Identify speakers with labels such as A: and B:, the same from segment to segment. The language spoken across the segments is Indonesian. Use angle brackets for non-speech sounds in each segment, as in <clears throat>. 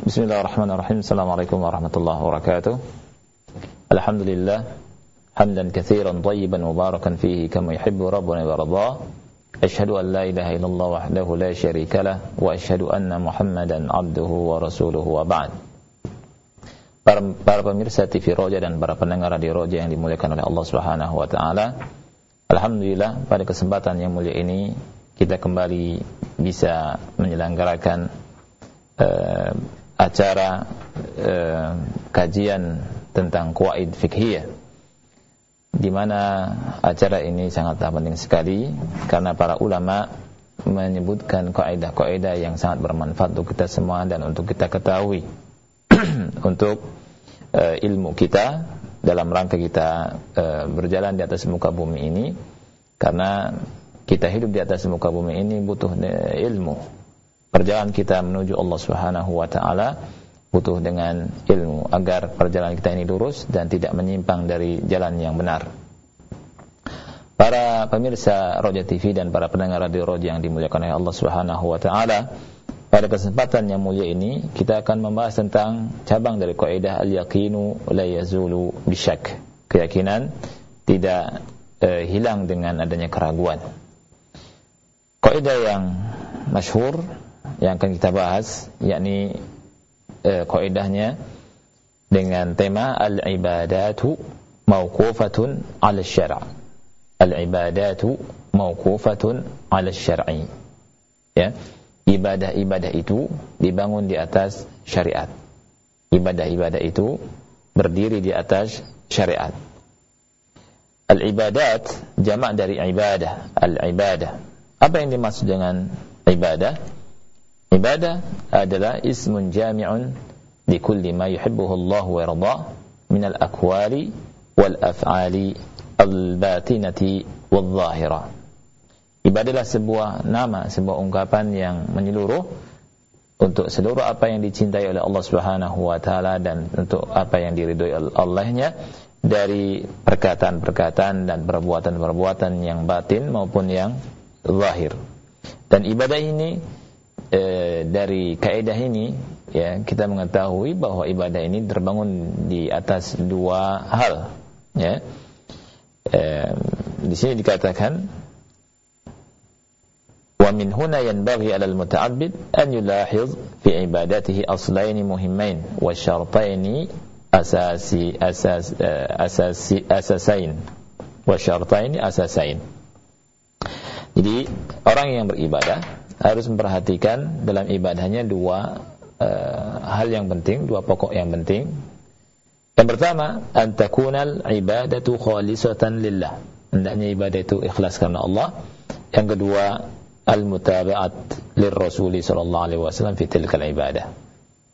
A: Bismillahirrahmanirrahim. Assalamualaikum warahmatullahi wabarakatuh. Alhamdulillah hamdan katsiran tayyiban mubarakan fihi kama yuhibbu rabbuna wa yarda. Ashhadu an la ilaha illallah wahdahu la syarika lah wa ashhadu anna Muhammadan abduhu wa rasuluhu wa ba'd. Para, para pemirsa TV Roja dan para pendengar radio Roja yang dimuliakan oleh Allah Subhanahu wa taala. Alhamdulillah pada kesempatan yang mulia ini kita kembali bisa menyelenggarakan uh, acara uh, kajian tentang kuaid fikhiyah di mana acara ini sangat penting sekali karena para ulama menyebutkan kaidah-kaidah yang sangat bermanfaat untuk kita semua dan untuk kita ketahui. <clears throat> Untuk uh, ilmu kita dalam rangka kita uh, berjalan di atas muka bumi ini. Karena kita hidup di atas muka bumi ini butuh ilmu perjalanan kita menuju Allah Subhanahu wa taala butuh dengan ilmu agar perjalanan kita ini lurus dan tidak menyimpang dari jalan yang benar. Para pemirsa Roja TV dan para pendengar radio Roja yang dimuliakan oleh Allah Subhanahu wa taala, pada kesempatan yang mulia ini kita akan membahas tentang cabang dari kaidah al-yaqinu la yazulu bisyak. Keyakinan tidak eh, hilang dengan adanya keraguan. Kaidah yang masyhur yang akan kita bahas yakni eh, kaidahnya dengan tema al-ibadatu mauqufatun 'ala syara' al-ibadatu mauqufatun 'ala syar'i ya ibadah-ibadah itu dibangun di atas syariat. Ibadah-ibadah itu berdiri di atas syariat. Al-ibadat jamak dari ibadah. Al-ibadah. Apa yang dimaksud dengan ibadah Ibadah adalah ismun jami'un di kulli ma yuhibbuhu Allah wa yarda min al-aqwali wal af'ali al-batinati wal zahira. Ibadah adalah sebuah nama, sebuah ungkapan yang menyeluruh untuk seluruh apa yang dicintai oleh Allah Subhanahu wa taala dan untuk apa yang diridhoi Allahnya dari perkataan-perkataan dan perbuatan-perbuatan yang batin maupun yang zahir. Dan ibadah ini e, dari kaidah ini ya kita mengetahui bahwa ibadah ini terbangun di atas dua hal ya. E, di sini dikatakan wa min huna yanbaghi 'ala al-muta'abbid an yulahiz fi ibadatihi aslain muhimmain wa syartain asasi asas uh, asasi asasain wa asasain. Jadi orang yang beribadah harus memperhatikan dalam ibadahnya dua uh, hal yang penting, dua pokok yang penting. Yang pertama, antakunal ibadatu khalisatan lillah. Hendaknya ibadah itu ikhlas karena Allah. Yang kedua, al-mutaba'at lirrasuli sallallahu alaihi wasallam fi tilkal ibadah.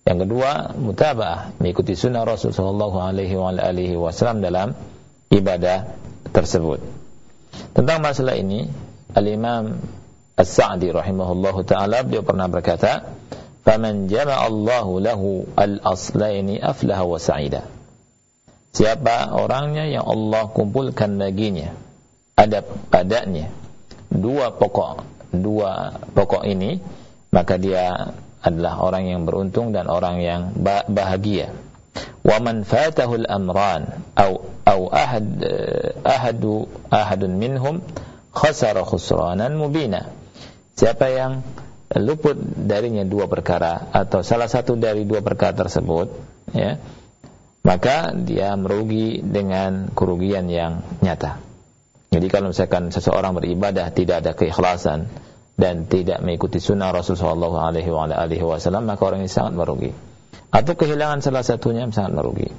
A: Yang kedua, mutaba'ah, mengikuti sunnah Rasul sallallahu alaihi wasallam dalam ibadah tersebut. Tentang masalah ini, Al-Imam As-Sa'di rahimahullahu taala beliau pernah berkata, "Faman jama'a Allahu lahu al-aslaini aflaha wa sa'ida." Siapa orangnya yang Allah kumpulkan baginya ada padanya dua pokok dua pokok ini maka dia adalah orang yang beruntung dan orang yang bahagia. Wa man fatahul amran au au ahad ahadu ahadun minhum khasara khusranan mubina Siapa yang luput darinya dua perkara atau salah satu dari dua perkara tersebut, ya, maka dia merugi dengan kerugian yang nyata. Jadi kalau misalkan seseorang beribadah tidak ada keikhlasan dan tidak mengikuti sunnah Rasulullah SAW, maka orang ini sangat merugi. Atau kehilangan salah satunya sangat merugi.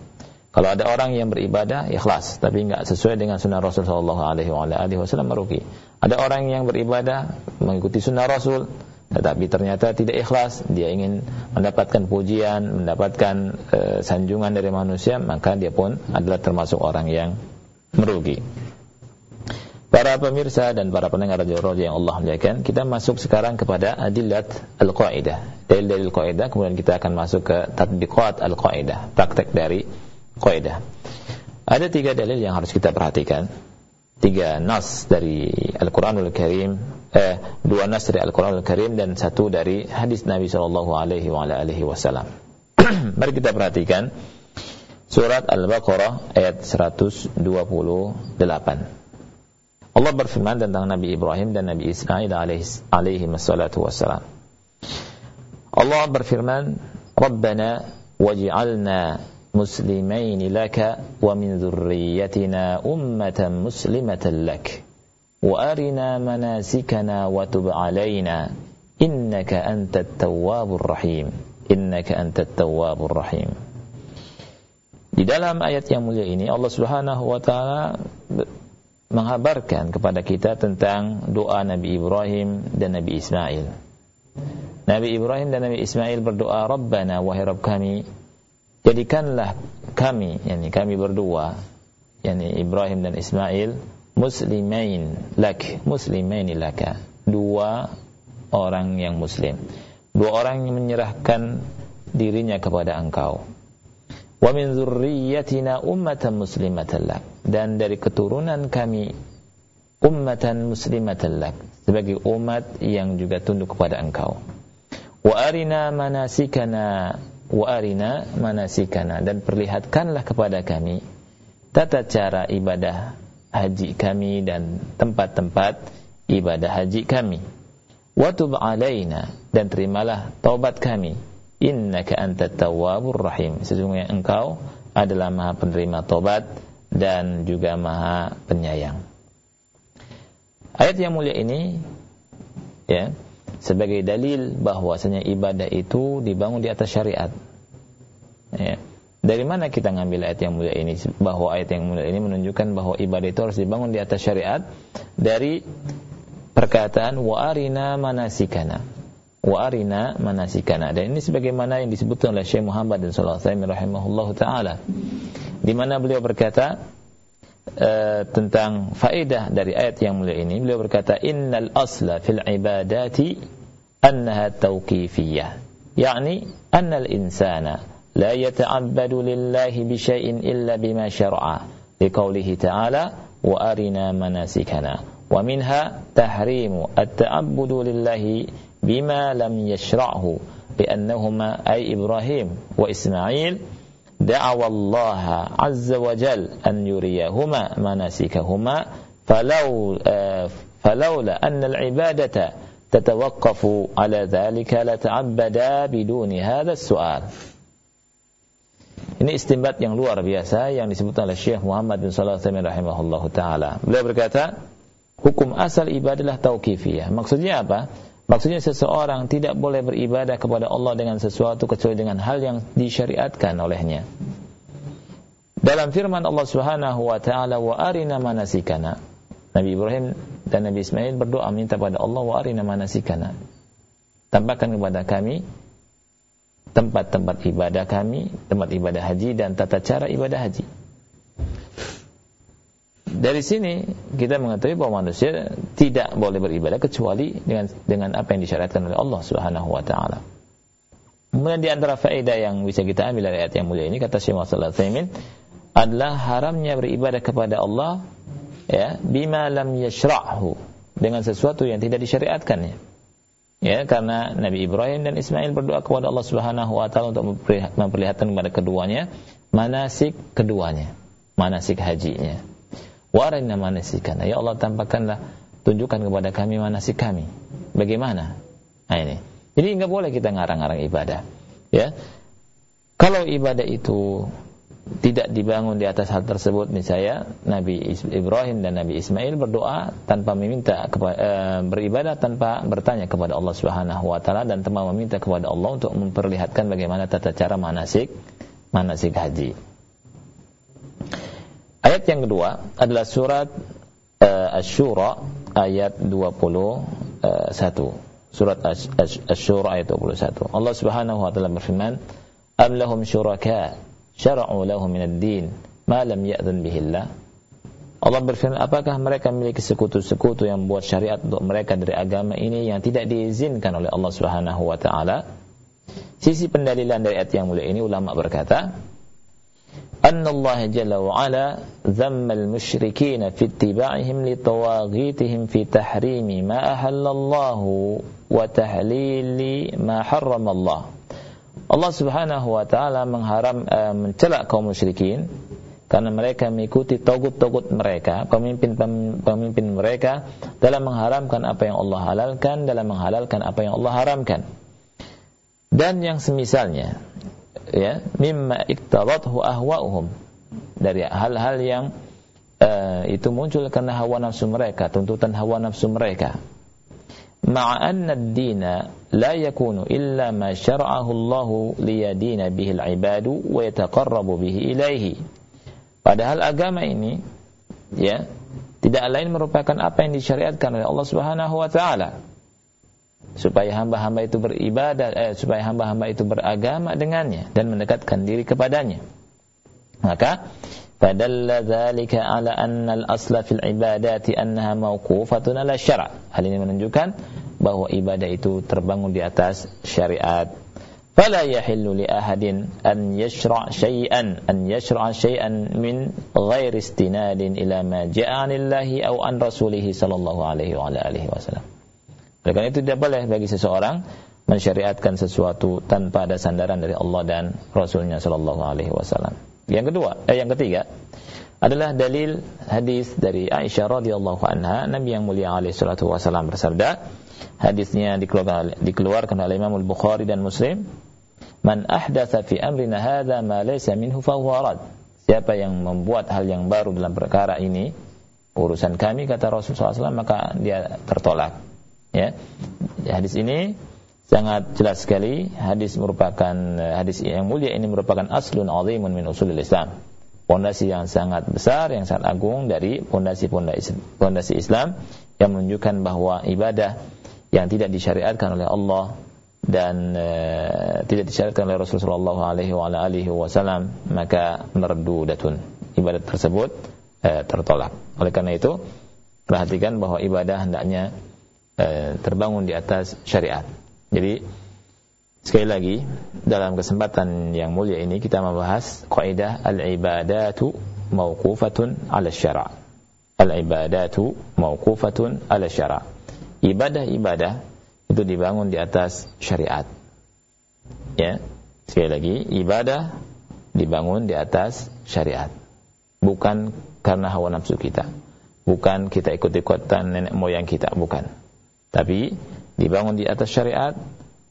A: Kalau ada orang yang beribadah ikhlas tapi enggak sesuai dengan sunnah Rasul sallallahu alaihi wasallam merugi. Ada orang yang beribadah mengikuti sunnah Rasul tetapi ternyata tidak ikhlas, dia ingin mendapatkan pujian, mendapatkan uh, sanjungan dari manusia, maka dia pun adalah termasuk orang yang merugi. Para pemirsa dan para pendengar radio yang Allah muliakan, kita masuk sekarang kepada adilat al-qaidah. Dalil-dalil qaidah, kemudian kita akan masuk ke tatbiqat al-qaidah, praktek dari kaidah. Ada tiga dalil yang harus kita perhatikan. Tiga nas dari Al-Quranul Karim, eh, dua nas dari Al-Quranul Karim dan satu dari hadis Nabi Shallallahu Alaihi Wasallam. <clears throat> Mari kita perhatikan surat Al-Baqarah ayat 128. Allah berfirman tentang Nabi Ibrahim dan Nabi Ismail alaihi, alaihi wassalam. Allah berfirman, "Rabbana waj'alna min dhurriyyatina ummatan muslimatan lak wa arina manasikana wa tub alaina innaka antat tawwabur rahim." innaka antat tawwabur rahim. Di dalam ayat yang mulia ini Allah Subhanahu wa taala mengabarkan kepada kita tentang doa Nabi Ibrahim dan Nabi Ismail. Nabi Ibrahim dan Nabi Ismail berdoa, "Rabbana wahai Rabb kami, jadikanlah kami, yakni kami berdua, yakni Ibrahim dan Ismail muslimain lak, muslimain laka." Dua orang yang muslim. Dua orang yang menyerahkan dirinya kepada engkau. Wa min dzurriyyatina ummatan muslimatan lak. Dan dari keturunan kami ummatan muslimatan lak. Sebagai umat yang juga tunduk kepada engkau. Wa arina manasikana wa arina manasikana dan perlihatkanlah kepada kami tata cara ibadah haji kami dan tempat-tempat ibadah haji kami Watub alaina dan terimalah taubat kami. Innaka antat tawwabur rahim. Sesungguhnya engkau adalah maha penerima taubat dan juga maha penyayang. Ayat yang mulia ini ya sebagai dalil bahwasanya ibadah itu dibangun di atas syariat. Ya. Dari mana kita ngambil ayat yang mulia ini? Bahwa ayat yang mulia ini menunjukkan bahwa ibadah itu harus dibangun di atas syariat dari perkataan wa arina manasikana wa arina manasikana dan ini sebagaimana yang disebutkan oleh Syekh Muhammad rahimahullahu taala di mana beliau berkata uh, tentang faedah dari ayat yang mulia ini beliau berkata innal asla fil ibadati annaha tawqifiyah yakni annal insana la yata'abbadu lillahi bi syai'in illa bima syar'a liqaulihi ta'ala wa arina manasikana ومنها تحريم التعبد لله بما لم يشرعه لأنهما أي إبراهيم وإسماعيل دعوا الله عز وجل أن يريهما مناسكهما فلو فلولا أن العبادة تتوقف على ذلك لتعبدا بدون هذا السؤال Ini istimbat yang luar biasa yang disebut oleh Syekh Muhammad bin Shalih rahimahullah taala. Beliau berkata, hukum asal ibadalah tauqifiyah. Maksudnya apa? Maksudnya seseorang tidak boleh beribadah kepada Allah dengan sesuatu kecuali dengan hal yang disyariatkan olehnya. Dalam firman Allah Subhanahu wa taala wa arina manasikana. Nabi Ibrahim dan Nabi Ismail berdoa minta pada Allah wa arina manasikana. Tampakkan kepada kami tempat-tempat ibadah kami, tempat ibadah haji dan tata cara ibadah haji dari sini kita mengetahui bahwa manusia tidak boleh beribadah kecuali dengan dengan apa yang disyariatkan oleh Allah Subhanahu wa taala. Kemudian di antara faedah yang bisa kita ambil dari ayat yang mulia ini kata Syekh Muhammad Al adalah haramnya beribadah kepada Allah ya bima lam yashra'hu dengan sesuatu yang tidak disyariatkannya. Ya, karena Nabi Ibrahim dan Ismail berdoa kepada Allah Subhanahu wa taala untuk memperlihatkan kepada keduanya manasik keduanya, manasik hajinya warina manasikana. Ya Allah tampakkanlah tunjukkan kepada kami manasik kami. Bagaimana? Nah ini. Jadi enggak boleh kita ngarang-ngarang ibadah. Ya. Kalau ibadah itu tidak dibangun di atas hal tersebut misalnya Nabi Ibrahim dan Nabi Ismail berdoa tanpa meminta e, beribadah tanpa bertanya kepada Allah Subhanahu wa taala dan tanpa meminta kepada Allah untuk memperlihatkan bagaimana tata cara manasik manasik haji. Ayat yang kedua adalah surat uh, Asy-Syura ayat 21. Surat Asy-Syura ayat 21. Allah Subhanahu wa taala berfirman, "Am lahum syuraka syara'u lahum minad din ma lam ya'zan bihi Allah?" Allah berfirman, apakah mereka memiliki sekutu-sekutu yang buat syariat untuk mereka dari agama ini yang tidak diizinkan oleh Allah Subhanahu wa taala? Sisi pendalilan dari ayat yang mulia ini ulama berkata, أن الله جل وعلا ذم المشركين في اتباعهم لطواغيتهم في تحريم ما أحل الله وتحليل ما حرم الله Allah Subhanahu wa taala mengharam uh, mencela kaum musyrikin karena mereka mengikuti togut-togut mereka, pemimpin-pemimpin mereka dalam mengharamkan apa yang Allah halalkan, dalam menghalalkan apa yang Allah haramkan. Dan yang semisalnya, ya, mimma iktadathu ahwa'uhum. Dari hal-hal yang uh, itu muncul karena hawa nafsu mereka, tuntutan hawa nafsu mereka. Ma'anna ad-dina la yakunu illa ma syara'ahu Allah liyadina bihi al-ibadu wa yataqarrabu bihi ilaihi Padahal agama ini ya tidak lain merupakan apa yang disyariatkan oleh Allah Subhanahu wa taala supaya hamba-hamba itu beribadah eh, supaya hamba-hamba itu beragama dengannya dan mendekatkan diri kepadanya. Maka fadalla dzalika ala anna al-asla fil ibadati annaha mauqufatun ala ini menunjukkan bahwa ibadah itu terbangun di atas syariat. يحل لأحد أن يشرع شيئا أن يشرع شيئا من غير استناد إلى ما جاء عن الله أو عن رسوله صلى الله عليه وعلى آله وسلم oleh karena itu tidak boleh bagi seseorang mensyariatkan sesuatu tanpa ada sandaran dari Allah dan Rasulnya Shallallahu Alaihi Wasallam. Yang kedua, eh, yang ketiga adalah dalil hadis dari Aisyah radhiyallahu anha Nabi yang mulia alaihi salatu wasallam bersabda hadisnya dikeluarkan, oleh Imam Al-Bukhari dan Muslim Man ahdatha fi amrina hadha ma laysa minhu fahuwa rad. Siapa yang membuat hal yang baru dalam perkara ini, urusan kami kata Rasulullah SAW maka dia tertolak. Ya. Hadis ini sangat jelas sekali. Hadis merupakan hadis yang mulia ini merupakan aslun azimun min usulil Islam. Pondasi yang sangat besar, yang sangat agung dari pondasi-pondasi Islam yang menunjukkan bahwa ibadah yang tidak disyariatkan oleh Allah dan uh, tidak disyaratkan oleh Rasulullah wasallam maka mardudatun ibadat tersebut uh, tertolak oleh karena itu perhatikan bahwa ibadah hendaknya uh, terbangun di atas syariat jadi sekali lagi dalam kesempatan yang mulia ini kita membahas kaidah al-ibadatu mauqufatun 'ala syara' al-ibadatu mauqufatun 'ala syara' ibadah-ibadah itu dibangun di atas syariat. Ya, sekali lagi ibadah dibangun di atas syariat. Bukan karena hawa nafsu kita. Bukan kita ikut-ikutan nenek moyang kita, bukan. Tapi dibangun di atas syariat,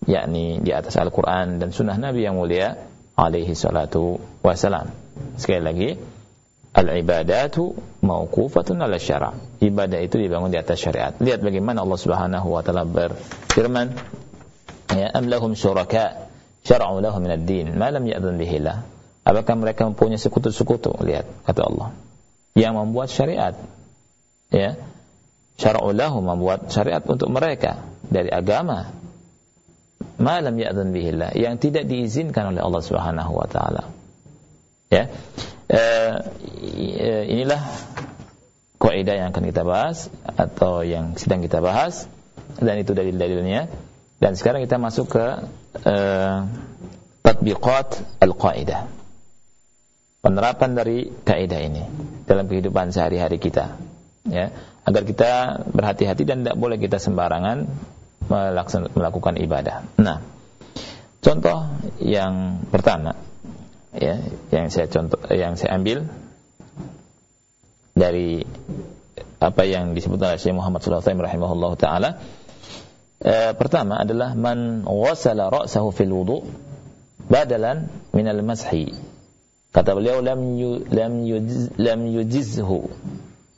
A: yakni di atas Al-Quran dan sunnah Nabi yang mulia alaihi salatu wassalam. Sekali lagi, al-ibadatu mauqufatun ala syara. Ibadah itu dibangun di atas syariat. Lihat bagaimana Allah Subhanahu wa taala berfirman, ya am lahum syuraka syara'u lahum min ad-din ma lam ya'dhan bihi Allah. Apakah mereka mempunyai sekutu-sekutu? Lihat kata Allah. Yang membuat syariat. Ya. Syara'u lahum membuat syariat untuk mereka dari agama. Ma lam ya'dhan bihi Allah, yang tidak diizinkan oleh Allah Subhanahu wa taala. Ya. Eh, eh, inilah kaidah yang akan kita bahas atau yang sedang kita bahas dan itu dalil-dalilnya dan sekarang kita masuk ke uh, tatbiqat al-qaidah penerapan dari kaidah ini dalam kehidupan sehari-hari kita ya agar kita berhati-hati dan tidak boleh kita sembarangan melakukan ibadah. Nah, contoh yang pertama ya yang saya contoh yang saya ambil dari apa yang disebut oleh Syekh Muhammad alaihi rahimahullah taala e, pertama adalah man ghasala ra'sahu fil wudu badalan min al mashi kata beliau lam yu, lam yujiz, lam yujizhu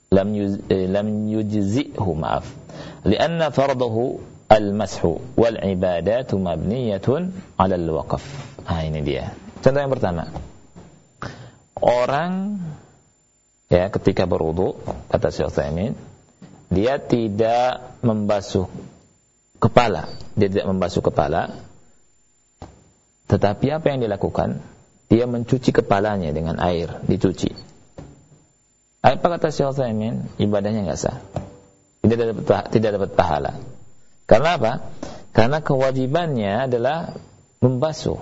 A: lam yuz, eh, lam yujzihu maaf lianna fardahu al mashu wal ibadatu mabniyatun ala al waqf ah ini dia Contoh yang pertama. Orang ya ketika berwudu kata Syekh Utsaimin dia tidak membasuh kepala, dia tidak membasuh kepala. Tetapi apa yang dilakukan? Dia mencuci kepalanya dengan air, dicuci. Apa kata Syekh Utsaimin? Ibadahnya nggak sah. Tidak dapat tidak dapat pahala. Karena apa? Karena kewajibannya adalah membasuh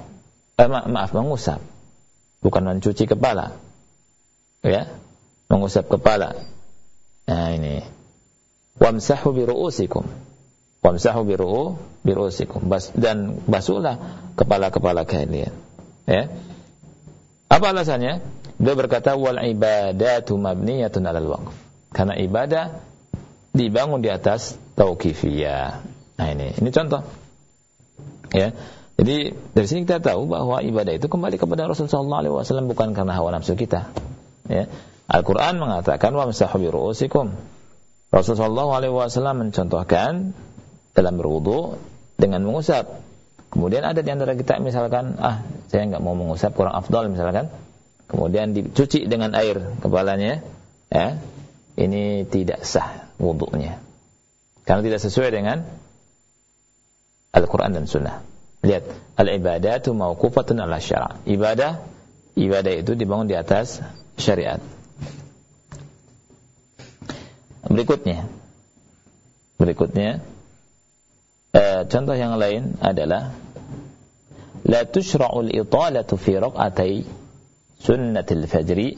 A: eh, ma maaf mengusap bukan mencuci kepala ya mengusap kepala nah ini wamsahu bi ru'usikum Wamsahu biru'u biru'usikum. Bas, dan basuhlah kepala-kepala kalian. Ya. Apa alasannya? Dia berkata wal ibadatu mabniyatun 'alal waqf. Karena ibadah dibangun di atas tauqifiyah. Nah ini, ini contoh. Ya. Jadi dari sini kita tahu bahwa ibadah itu kembali kepada Rasulullah SAW bukan karena hawa nafsu kita. Ya. Al-Quran mengatakan wa masahu bi ru'usikum. Rasulullah SAW mencontohkan dalam berwudu dengan mengusap. Kemudian ada di antara kita misalkan, ah saya nggak mau mengusap kurang afdal misalkan, kemudian dicuci dengan air kepalanya, ya ini tidak sah wudhunya karena tidak sesuai dengan Al-Quran dan Sunnah. Lihat, al-ibadatu mauqufatun ala syara. Ibadah, ibadah itu dibangun di atas syariat. Berikutnya, berikutnya, eh, contoh yang lain adalah la tushra'ul italatu fi raq'atay sunnatil fajri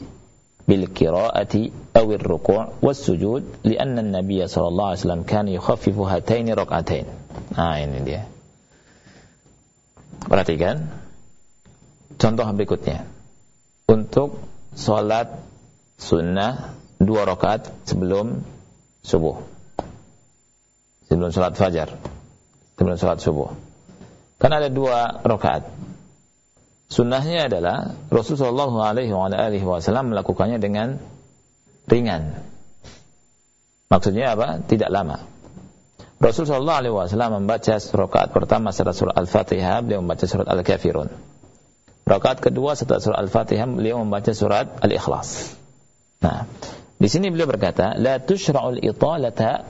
A: bil qira'ati aw ar-ruku' was sujud lianna an-nabiy sallallahu alaihi wasallam kana yukhaffifu hataini rak'atain. Nah, ini dia. Perhatikan contoh berikutnya. Untuk sholat sunnah dua rakaat sebelum subuh. Sebelum sholat fajar. Sebelum sholat subuh. Kan ada dua rakaat. Sunnahnya adalah Rasulullah SAW melakukannya dengan ringan. Maksudnya apa? Tidak lama. Rasul sallallahu alaihi wasallam membaca rakaat pertama setelah surah Al-Fatihah, beliau membaca surat Al-Kafirun. Rakaat kedua setelah surah Al-Fatihah, beliau membaca surat Al-Ikhlas. Nah, di sini beliau berkata, la italata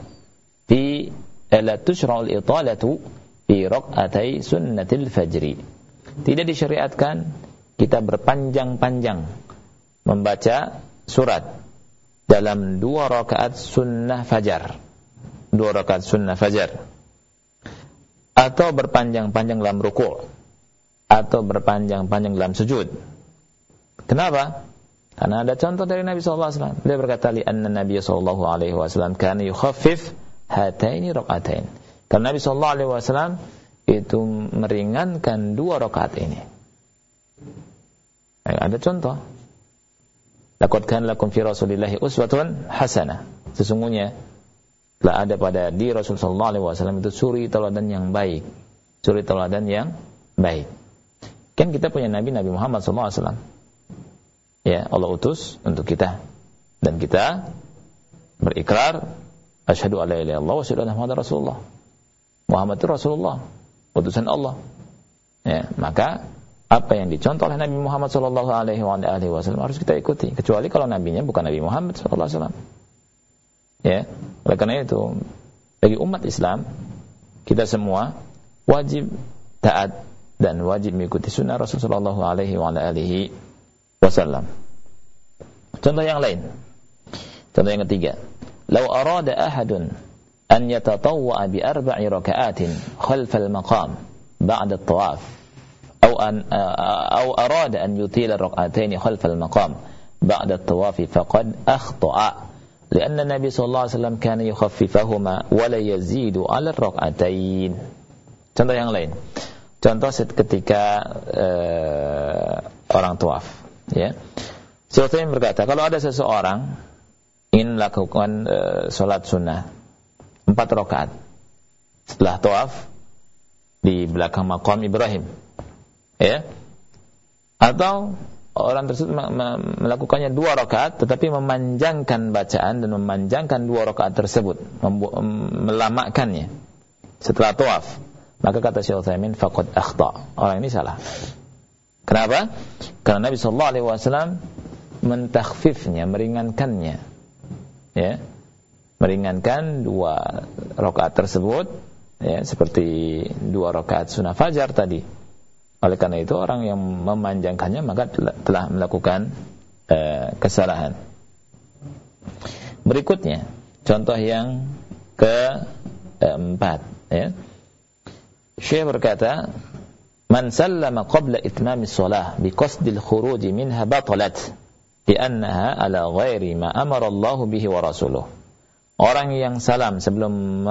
A: fi eh, la tushra'ul italatu fi rak'atai sunnatil fajri. Tidak disyariatkan kita berpanjang-panjang membaca surat dalam dua rakaat sunnah fajar dua rakaat sunnah fajar atau berpanjang-panjang dalam ruku' atau berpanjang-panjang dalam sujud. Kenapa? Karena ada contoh dari Nabi SAW. Dia berkata, anna Nabi SAW kana yukhaffif hataini rakatain. Karena Nabi SAW itu meringankan dua rakaat ini. Ada contoh. Laqad kana lakum fi Rasulillahi uswatun hasanah. Sesungguhnya telah ada pada di Rasulullah SAW itu suri teladan yang baik. Suri teladan yang baik. Kan kita punya Nabi Nabi Muhammad SAW. Ya, Allah utus untuk kita. Dan kita berikrar asyhadu alla ilaha illallah wa asyhadu anna muhammadar rasulullah. Muhammad itu Rasulullah, utusan Allah. Ya, maka apa yang dicontoh oleh Nabi Muhammad sallallahu alaihi wasallam harus kita ikuti kecuali kalau nabinya bukan Nabi Muhammad sallallahu alaihi wasallam. Ya, oleh karena itu bagi umat Islam kita semua wajib taat dan wajib mengikuti sunnah Rasulullah alaihi wasallam. Contoh yang lain. Contoh yang ketiga. Lau arada ahadun أن يتطوع بأربع ركعات خلف المقام بعد الطواف أو أن أو أراد أن يطيل الركعتين خلف المقام بعد الطواف فقد أخطأ لأن النبي صلى الله عليه وسلم كان يخففهما ولا يزيد على الركعتين. Contoh yang lain. Contoh ketika uh, orang tawaf ya. Syaikh berkata kalau ada seseorang ingin melakukan eh، uh, salat sunnah empat rakaat. Setelah tawaf di belakang makam Ibrahim. Ya. Atau orang tersebut melakukannya dua rakaat tetapi memanjangkan bacaan dan memanjangkan dua rakaat tersebut. Melamakannya setelah tawaf. Maka kata Syekh Utsaimin faqad akhta. Orang ini salah. Kenapa? Karena Nabi sallallahu alaihi wasallam mentakhfifnya meringankannya. Ya meringankan dua rakaat tersebut ya seperti dua rakaat sunnah fajar tadi oleh karena itu orang yang memanjangkannya maka telah melakukan uh, kesalahan. Berikutnya, contoh yang keempat ya. Syekh berkata, "Man sallama qabla itmami bi qasdil khuruj minha batalat li'annaha ala ghairi ma amara Allah bihi wa rasuluh." Orang yang salam sebelum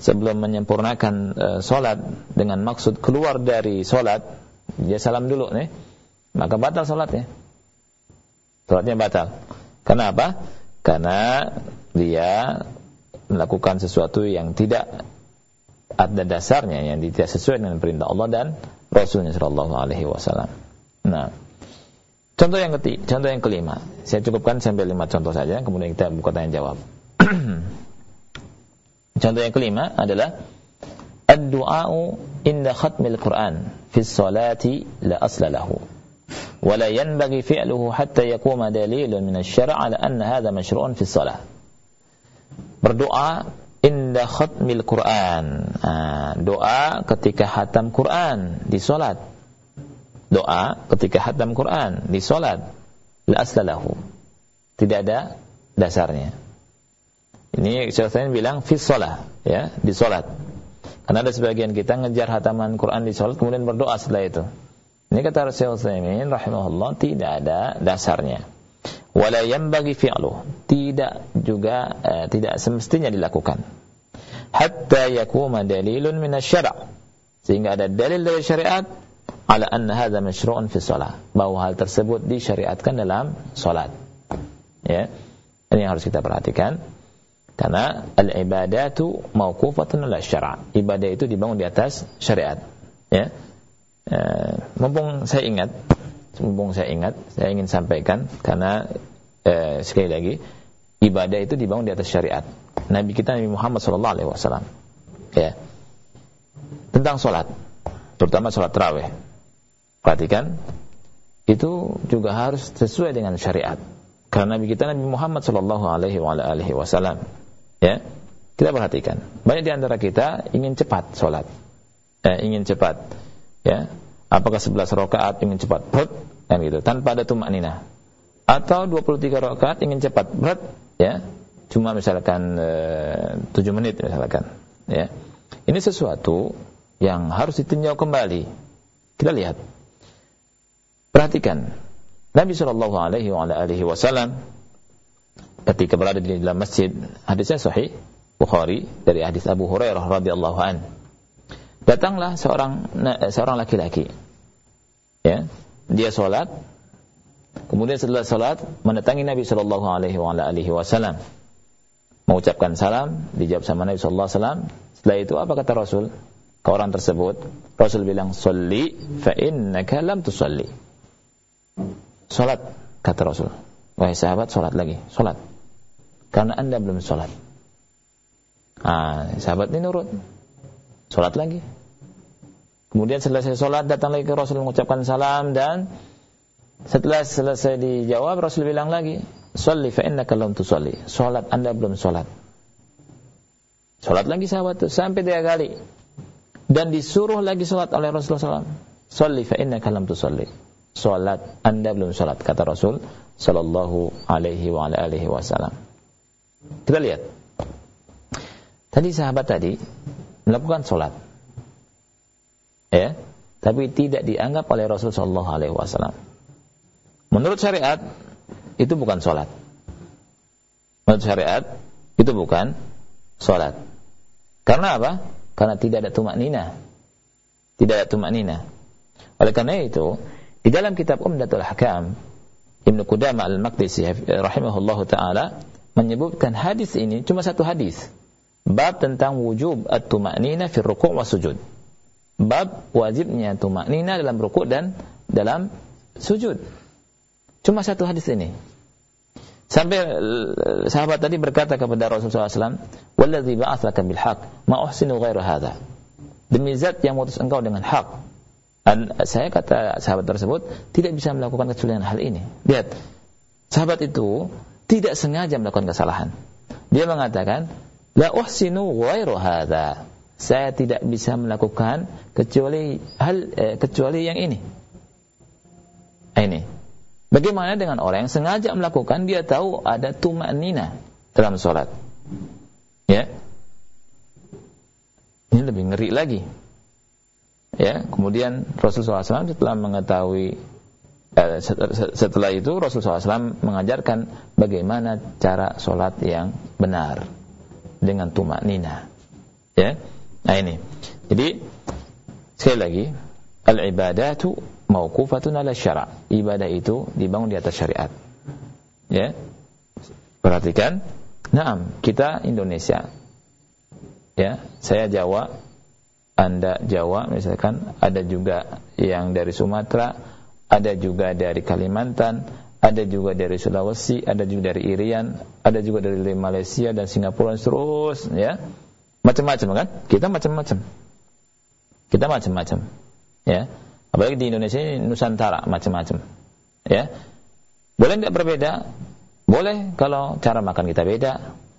A: sebelum menyempurnakan uh, solat dengan maksud keluar dari solat, dia salam dulu nih, maka batal solatnya. Solatnya batal. Kenapa? Karena dia melakukan sesuatu yang tidak ada dasarnya yang tidak sesuai dengan perintah Allah dan Rasulnya Shallallahu Alaihi Wasallam. Nah, contoh yang ketiga, contoh yang kelima, saya cukupkan sampai lima contoh saja, kemudian kita buka tanya jawab. <clears throat> contoh yang kelima adalah ad-du'a'u inda khatmil Quran fi salati la asla lahu. ولا ينبغي فعله حتى يقوم دليل من الشرع على أن هذا مشروع في الصلاة berdoa inda khatmil Quran. Nah, doa ketika hatam Quran di solat. Doa ketika hatam Quran di solat. La aslalahu. Tidak ada dasarnya. Ini Syaitan bilang fi solat, ya, di solat. Karena ada sebagian kita ngejar hataman Quran di solat kemudian berdoa setelah itu. Ini kata Rasulullah rahimahullah tidak ada dasarnya. Wala yanbaghi fi'luh. Tidak juga uh, tidak semestinya dilakukan. Hatta yakuma dalilun min asy-syara' sehingga ada dalil dari syariat ala anna hadza masyru'un fi shalah bahwa hal tersebut disyariatkan dalam salat ya ini yang harus kita perhatikan karena al-ibadatu mauqufatun ala syara' ibadah itu dibangun di atas syariat ya e, mumpung saya ingat mumpung saya ingat, saya ingin sampaikan karena eh, sekali lagi ibadah itu dibangun di atas syariat. Nabi kita Nabi Muhammad sallallahu alaihi wasallam. Ya. Tentang salat, terutama salat tarawih. Perhatikan itu juga harus sesuai dengan syariat. Karena Nabi kita Nabi Muhammad sallallahu alaihi wasallam. Ya. Kita perhatikan, banyak di antara kita ingin cepat salat. Eh, ingin cepat. Ya, apakah 11 rakaat ingin cepat? Berat kan gitu. Tanpa ada tumak nina atau 23 rakaat ingin cepat? Berat ya. Cuma misalkan eh, 7 menit misalkan ya. Ini sesuatu yang harus ditinjau kembali. Kita lihat. Perhatikan. Nabi Shallallahu Alaihi Wasallam ketika berada di dalam masjid. Hadisnya sahih Bukhari dari hadis Abu Hurairah radhiyallahu an. Datanglah seorang seorang laki-laki. Ya dia sholat. Kemudian setelah sholat mendatangi Nabi Shallallahu Alaihi Wasallam. Mengucapkan salam dijawab sama Nabi Shallallahu Wasallam. Setelah itu apa kata Rasul? Ke orang tersebut Rasul bilang solli fa innaka lam tusalli. Sholat kata Rasul. Wahai sahabat sholat lagi. Sholat karena anda belum sholat ah sahabat ini nurut sholat lagi Kemudian selesai sholat datang lagi ke Rasul mengucapkan salam dan setelah selesai dijawab Rasul bilang lagi, "Shalli fa innaka lam tusalli." Salat Anda belum salat. Salat lagi sahabat itu sampai tiga kali. Dan disuruh lagi salat oleh Rasulullah SAW. "Shalli fa innaka lam tusalli." Salat Anda belum salat kata Rasul sallallahu alaihi wa alihi wasallam. Kita lihat. Tadi sahabat tadi melakukan salat ya tapi tidak dianggap oleh Rasul Shallallahu Alaihi Wasallam. Menurut syariat itu bukan sholat. Menurut syariat itu bukan sholat. Karena apa? Karena tidak ada tumak nina. Tidak ada tumak nina. Oleh karena itu, di dalam kitab Umdatul Hakam, Ibnu Qudamah Al-Maqdisi rahimahullahu taala menyebutkan hadis ini cuma satu hadis. Bab tentang wujub at-tumanina fi ruku' wa sujud bab wajibnya tumak nina dalam rukuk dan dalam sujud. Cuma satu hadis ini. Sampai eh, sahabat tadi berkata kepada Rasulullah SAW, "Walladzi ba'atsaka bil haq, ma uhsinu ghairu hadza." Demi zat yang mengutus engkau dengan hak. Dan saya kata sahabat tersebut tidak bisa melakukan kecuali hal ini. Lihat, sahabat itu tidak sengaja melakukan kesalahan. Dia mengatakan, "La uhsinu ghairu hadza." saya tidak bisa melakukan kecuali hal eh, kecuali yang ini. Ini. Bagaimana dengan orang yang sengaja melakukan dia tahu ada tumak nina dalam sholat. Ya. Ini lebih ngeri lagi. Ya, kemudian Rasulullah SAW setelah mengetahui setelah itu Rasulullah SAW mengajarkan bagaimana cara sholat yang benar. dengan tumak nina. Ya. Nah ini. Jadi sekali lagi al-ibadatu mauqufatun ala syara'. Ibadah itu dibangun di atas syariat. Ya. Perhatikan. Naam, kita Indonesia. Ya, saya Jawa, Anda Jawa misalkan, ada juga yang dari Sumatera, ada juga dari Kalimantan, ada juga dari Sulawesi, ada juga dari Irian, ada juga dari Malaysia dan Singapura dan terus ya. Macam-macam kan? Kita macam-macam. Kita macam-macam. Ya. Apalagi di Indonesia ini Nusantara macam-macam. Ya. Boleh tidak berbeda? Boleh kalau cara makan kita beda,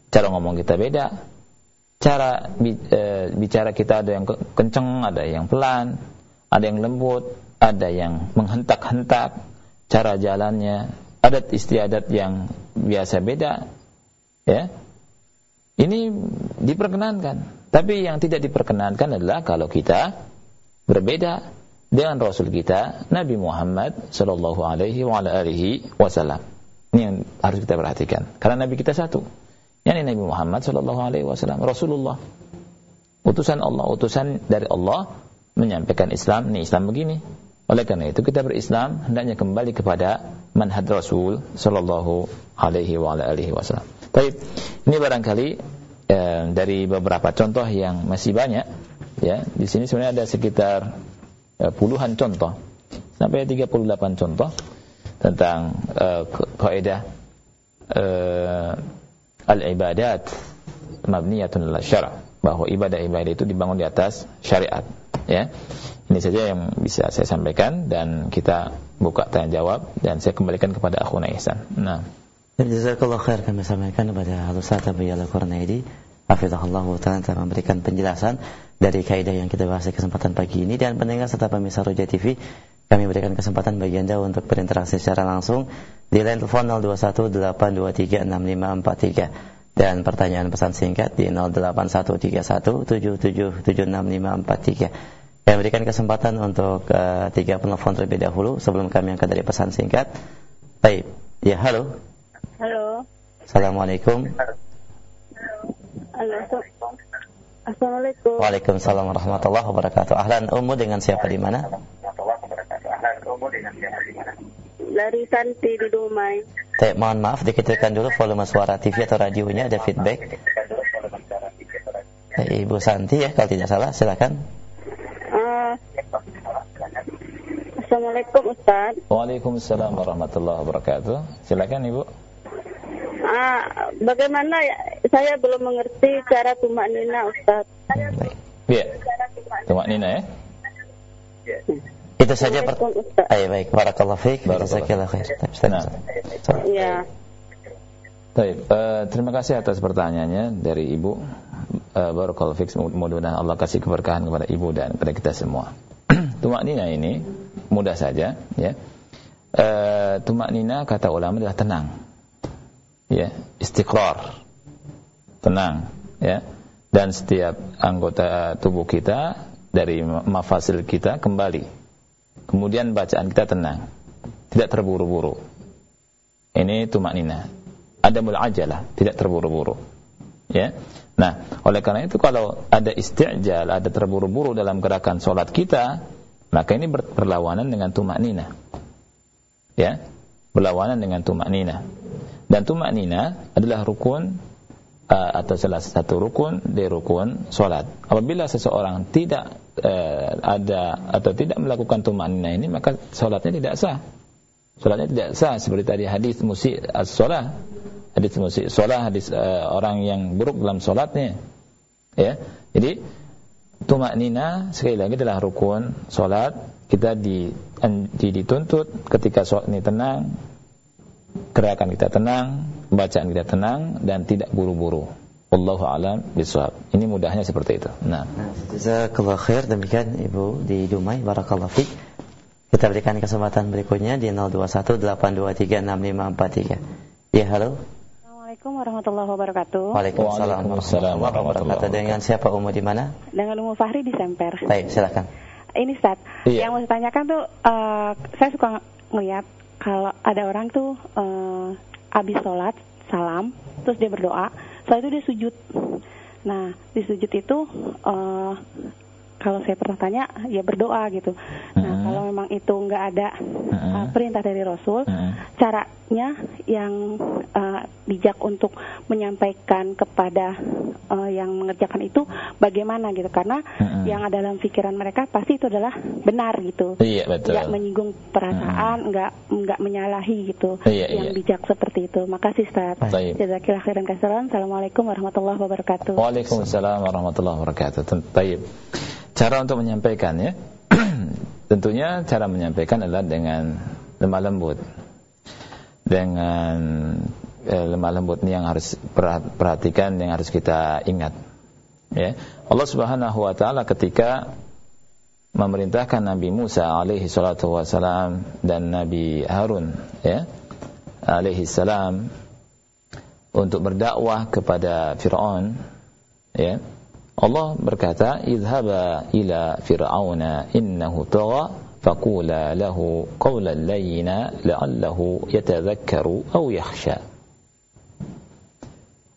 A: cara ngomong kita beda, cara e, bicara kita ada yang kenceng, ada yang pelan, ada yang lembut, ada yang menghentak-hentak, cara jalannya, adat istiadat yang biasa beda, ya. Ini diperkenankan. Tapi yang tidak diperkenankan adalah kalau kita berbeda dengan Rasul kita Nabi Muhammad sallallahu alaihi wasallam. Ini yang harus kita perhatikan. Karena Nabi kita satu. Yang Nabi Muhammad sallallahu alaihi wasallam Rasulullah. Utusan Allah, utusan dari Allah menyampaikan Islam, ini Islam begini. Oleh karena itu kita berislam hendaknya kembali kepada manhaj Rasul sallallahu alaihi wa alihi wasallam. Baik, ini barangkali eh, dari beberapa contoh yang masih banyak ya. Di sini sebenarnya ada sekitar Eh, puluhan contoh sampai 38 contoh tentang uh, kaidah uh, al-ibadat mabniyatun lil syara' bahwa ibadah-ibadah itu dibangun di atas syariat ya ini saja yang bisa saya sampaikan dan kita buka tanya jawab dan saya kembalikan kepada akhuna Ihsan. Nah.
B: Jazakallah khair kami sampaikan kepada Al-Ustaz Abu Yala Qurnaidi Hafizahullah Ta'ala telah memberikan penjelasan dari kaidah yang kita bahas di kesempatan pagi ini. Dan pendengar serta pemirsa Roja TV kami berikan kesempatan bagi Anda untuk berinteraksi secara langsung di line telepon 0218236543 dan pertanyaan pesan singkat di 081317776543. Kami berikan kesempatan untuk uh, tiga penelpon terlebih dahulu sebelum kami angkat dari pesan singkat. Baik, ya halo.
C: Halo.
B: Assalamualaikum.
C: Halo. Assalamualaikum.
B: Waalaikumsalam warahmatullahi wabarakatuh. Ahlan Ummu dengan siapa di mana?
C: Dari Santi di Dumai.
B: Teh, mohon maaf dikecilkan dulu volume suara TV atau radionya ada feedback. Eh, Ibu Santi ya kalau tidak salah silakan.
C: Assalamualaikum Ustaz.
A: Waalaikumsalam warahmatullahi wabarakatuh. Silakan Ibu.
C: Ah, bagaimana ya? Saya belum mengerti cara tumak nina, Ustaz.
A: Iya. Tumak nina ya?
B: Itu saja per Ayo baik, barakallahu fiik. Jazakallahu khair. Nah.
C: Iya.
B: Baik,
A: uh, terima kasih atas pertanyaannya dari Ibu. Uh, barakallahu fiik. Mudah-mudahan Allah kasih keberkahan kepada Ibu dan kepada kita semua. <clears throat> tumak nina ini mudah saja, ya. Uh, tumak nina kata ulama adalah tenang ya. Istiqrar. Tenang ya. Dan setiap anggota tubuh kita dari mafasil kita kembali. Kemudian bacaan kita tenang. Tidak terburu-buru. Ini tumak nina. Ada ajalah tidak terburu-buru ya nah oleh karena itu kalau ada isti'jal ada terburu-buru dalam gerakan solat kita maka ini berlawanan dengan tumak ya berlawanan dengan tumak nina dan tumak nina adalah rukun uh, atau salah satu rukun dari rukun solat. Apabila seseorang tidak uh, ada atau tidak melakukan tumak nina ini, maka solatnya tidak sah. Solatnya tidak sah seperti tadi hadis musik as-solah. Hadis musik solat, hadis uh, orang yang buruk dalam solatnya. Ya. Jadi tumak nina sekali lagi adalah rukun solat. Kita di, di, dituntut ketika solat ini tenang, gerakan kita tenang, bacaan kita tenang dan tidak buru-buru. Wallahu alam bisawab. Ini mudahnya seperti itu. Nah.
B: Jazakallahu khair demikian Ibu di Dumai barakallahu fik. Kita berikan kesempatan berikutnya di 0218236543. Ya, halo.
C: Assalamualaikum warahmatullahi wabarakatuh.
B: Waalaikumsalam warahmatullahi wabarakatuh. Dengan siapa Umu di mana?
C: Dengan Umu Fahri di Semper.
B: Baik, silakan.
C: Ini Ustaz, iya. yang mau saya tanyakan tuh uh, saya suka ngeliat kalau ada orang tuh uh, habis sholat salam terus dia berdoa setelah itu dia sujud Nah, di sujud itu uh, kalau saya pernah tanya ya berdoa gitu. Nah hmm. kalau memang itu nggak ada hmm. uh, perintah dari Rasul, hmm. caranya yang uh, bijak untuk menyampaikan kepada uh, yang mengerjakan itu bagaimana gitu? Karena hmm. yang ada dalam pikiran mereka pasti itu adalah benar gitu.
A: Iya betul.
C: Nggak menyinggung perasaan, hmm. nggak nggak menyalahi gitu. Iya, yang iya. bijak seperti itu. Makasih Ustaz. Jazakillah khairan kasiran. Assalamualaikum warahmatullahi wabarakatuh.
A: Waalaikumsalam warahmatullahi wabarakatuh. Baik. Cara untuk menyampaikannya, <clears throat> tentunya cara menyampaikan adalah dengan lemah lembut. Dengan eh, lemah lembut ini yang harus perhatikan, yang harus kita ingat. Ya. Allah Subhanahu wa taala ketika memerintahkan Nabi Musa alaihi salatu wasalam dan Nabi Harun ya alaihi salam untuk berdakwah kepada Firaun ya Allah berkata, "Idhaba ila fir'auna innahu tagha faqula lahu qawlan layyina la'allahu yatadhakkaru aw yakhsha."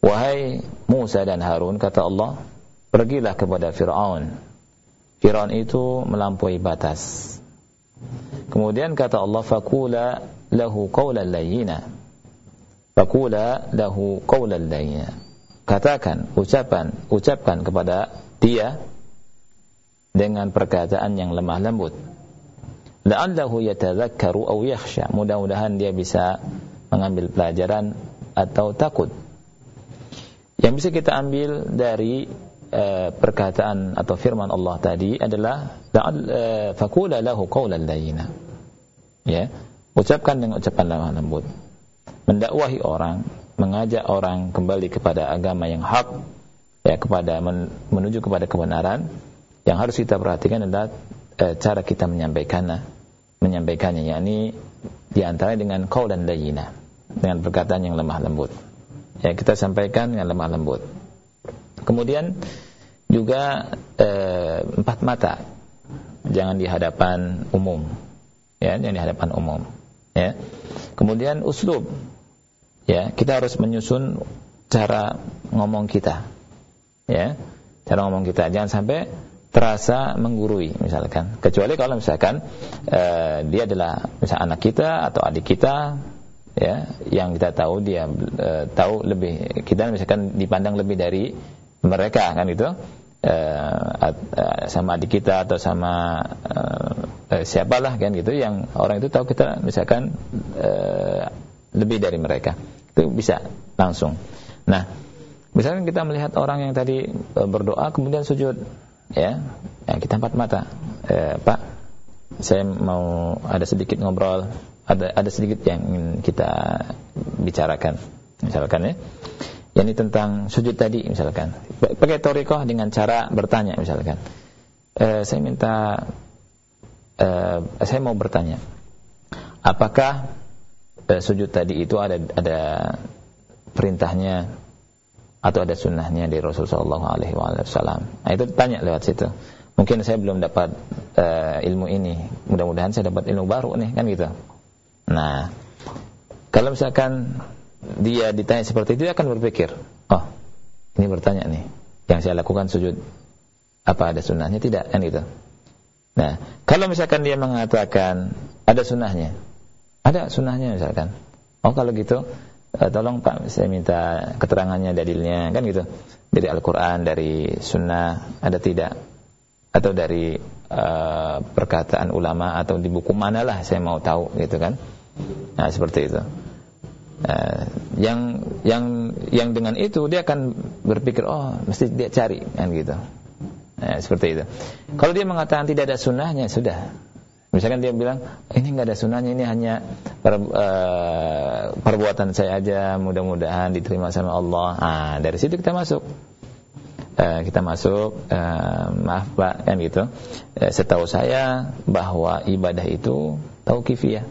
A: Wahai Musa dan Harun, kata Allah, pergilah kepada Fir'aun. Fir'aun itu melampaui batas. Kemudian kata Allah, faqula lahu qawlan layyina. Faqula lahu qawlan layyina katakan, ucapan, ucapkan kepada dia dengan perkataan yang lemah lembut. La'allahu yatadzakkaru aw yakhsha. Mudah-mudahan dia bisa mengambil pelajaran atau takut. Yang bisa kita ambil dari uh, perkataan atau firman Allah tadi adalah la'al uh, faqula lahu qawlan layyina. Ya, ucapkan dengan ucapan lemah lembut. Mendakwahi orang mengajak orang kembali kepada agama yang hak ya kepada men, menuju kepada kebenaran yang harus kita perhatikan adalah e, cara kita menyampaikannya menyampaikannya yakni di antara dengan kau dan layina dengan perkataan yang lemah lembut. Ya kita sampaikan dengan lemah lembut. Kemudian juga e, empat mata jangan di hadapan umum. Ya jangan di hadapan umum. Ya. Kemudian uslub ya kita harus menyusun cara ngomong kita. Ya cara ngomong kita. Jangan sampai terasa menggurui misalkan. Kecuali kalau misalkan uh, dia adalah misal anak kita atau adik kita ya yang kita tahu dia uh, tahu lebih kita misalkan dipandang lebih dari mereka kan itu? Uh, sama adik kita atau sama uh, siapalah kan gitu yang orang itu tahu kita misalkan uh, lebih dari mereka. Itu bisa langsung. Nah, misalkan kita melihat orang yang tadi e, berdoa kemudian sujud, ya, ya kita empat mata, eh, Pak, saya mau ada sedikit ngobrol, ada ada sedikit yang ingin kita bicarakan, misalkan ya. Ini tentang sujud tadi misalkan. Pakai torikoh dengan cara bertanya misalkan. Eh, saya minta, eh, saya mau bertanya, apakah eh, sujud tadi itu ada ada perintahnya atau ada sunnahnya dari Rasulullah Wasallam. Nah itu tanya lewat situ. Mungkin saya belum dapat uh, ilmu ini. Mudah-mudahan saya dapat ilmu baru nih kan gitu. Nah, kalau misalkan dia ditanya seperti itu dia akan berpikir, oh ini bertanya nih, yang saya lakukan sujud apa ada sunnahnya tidak kan gitu. Nah, kalau misalkan dia mengatakan ada sunnahnya, ada sunnahnya misalkan. Oh kalau gitu, uh, tolong Pak saya minta keterangannya dalilnya kan gitu. Dari Al-Quran, dari sunnah, ada tidak? Atau dari uh, perkataan ulama atau di buku mana lah saya mau tahu gitu kan. Nah seperti itu. Uh, yang yang yang dengan itu dia akan berpikir oh mesti dia cari kan gitu. Nah, seperti itu. Kalau dia mengatakan tidak ada sunnahnya sudah Misalkan dia bilang, ini nggak ada sunnahnya, ini hanya per, uh, perbuatan saya aja, mudah-mudahan diterima sama Allah. Ah, dari situ kita masuk. Uh, kita masuk, uh, maaf Pak, kan gitu. Uh, setahu saya bahwa ibadah itu tauqifiyah.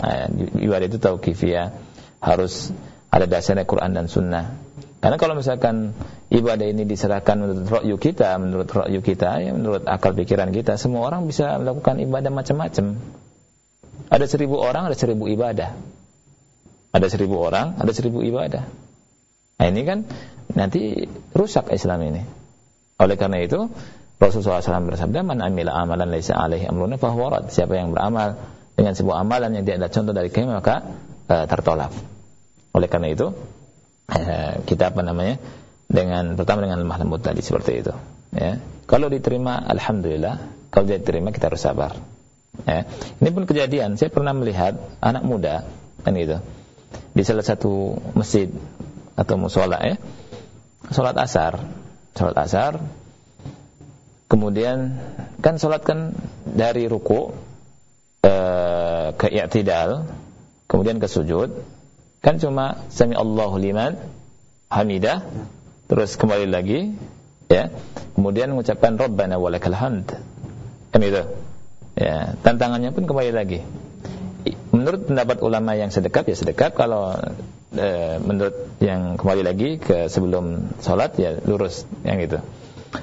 A: Uh, ibadah itu tauqifiyah. Harus ada dasarnya Quran dan Sunnah. Karena kalau misalkan ibadah ini diserahkan menurut ra'yu kita, menurut ra'yu kita, ya menurut akal pikiran kita, semua orang bisa melakukan ibadah macam-macam. Ada seribu orang, ada seribu ibadah. Ada seribu orang, ada seribu ibadah. Nah ini kan nanti rusak Islam ini. Oleh karena itu, Rasulullah SAW bersabda, "Man amila amalan laisa alaihi amruna fahuwa rad." Siapa yang beramal dengan sebuah amalan yang tidak ada contoh dari kami maka uh, tertolak. Oleh karena itu, uh, kita apa namanya? Dengan pertama dengan lemah lembut tadi seperti itu, ya. Kalau diterima alhamdulillah, kalau tidak diterima kita harus sabar. Ya. Ini pun kejadian, saya pernah melihat anak muda kan gitu di salah satu masjid atau musola ya sholat asar sholat asar kemudian kan sholat kan dari ruku eh, ke i'tidal kemudian ke sujud kan cuma sami Allahu liman hamidah. Terus kembali lagi ya. Kemudian mengucapkan rabbana walakal hamd. Kan itu. Ya tantangannya pun kembali lagi. Menurut pendapat ulama yang sedekat ya sedekat. Kalau e, menurut yang kembali lagi ke sebelum sholat ya lurus yang itu.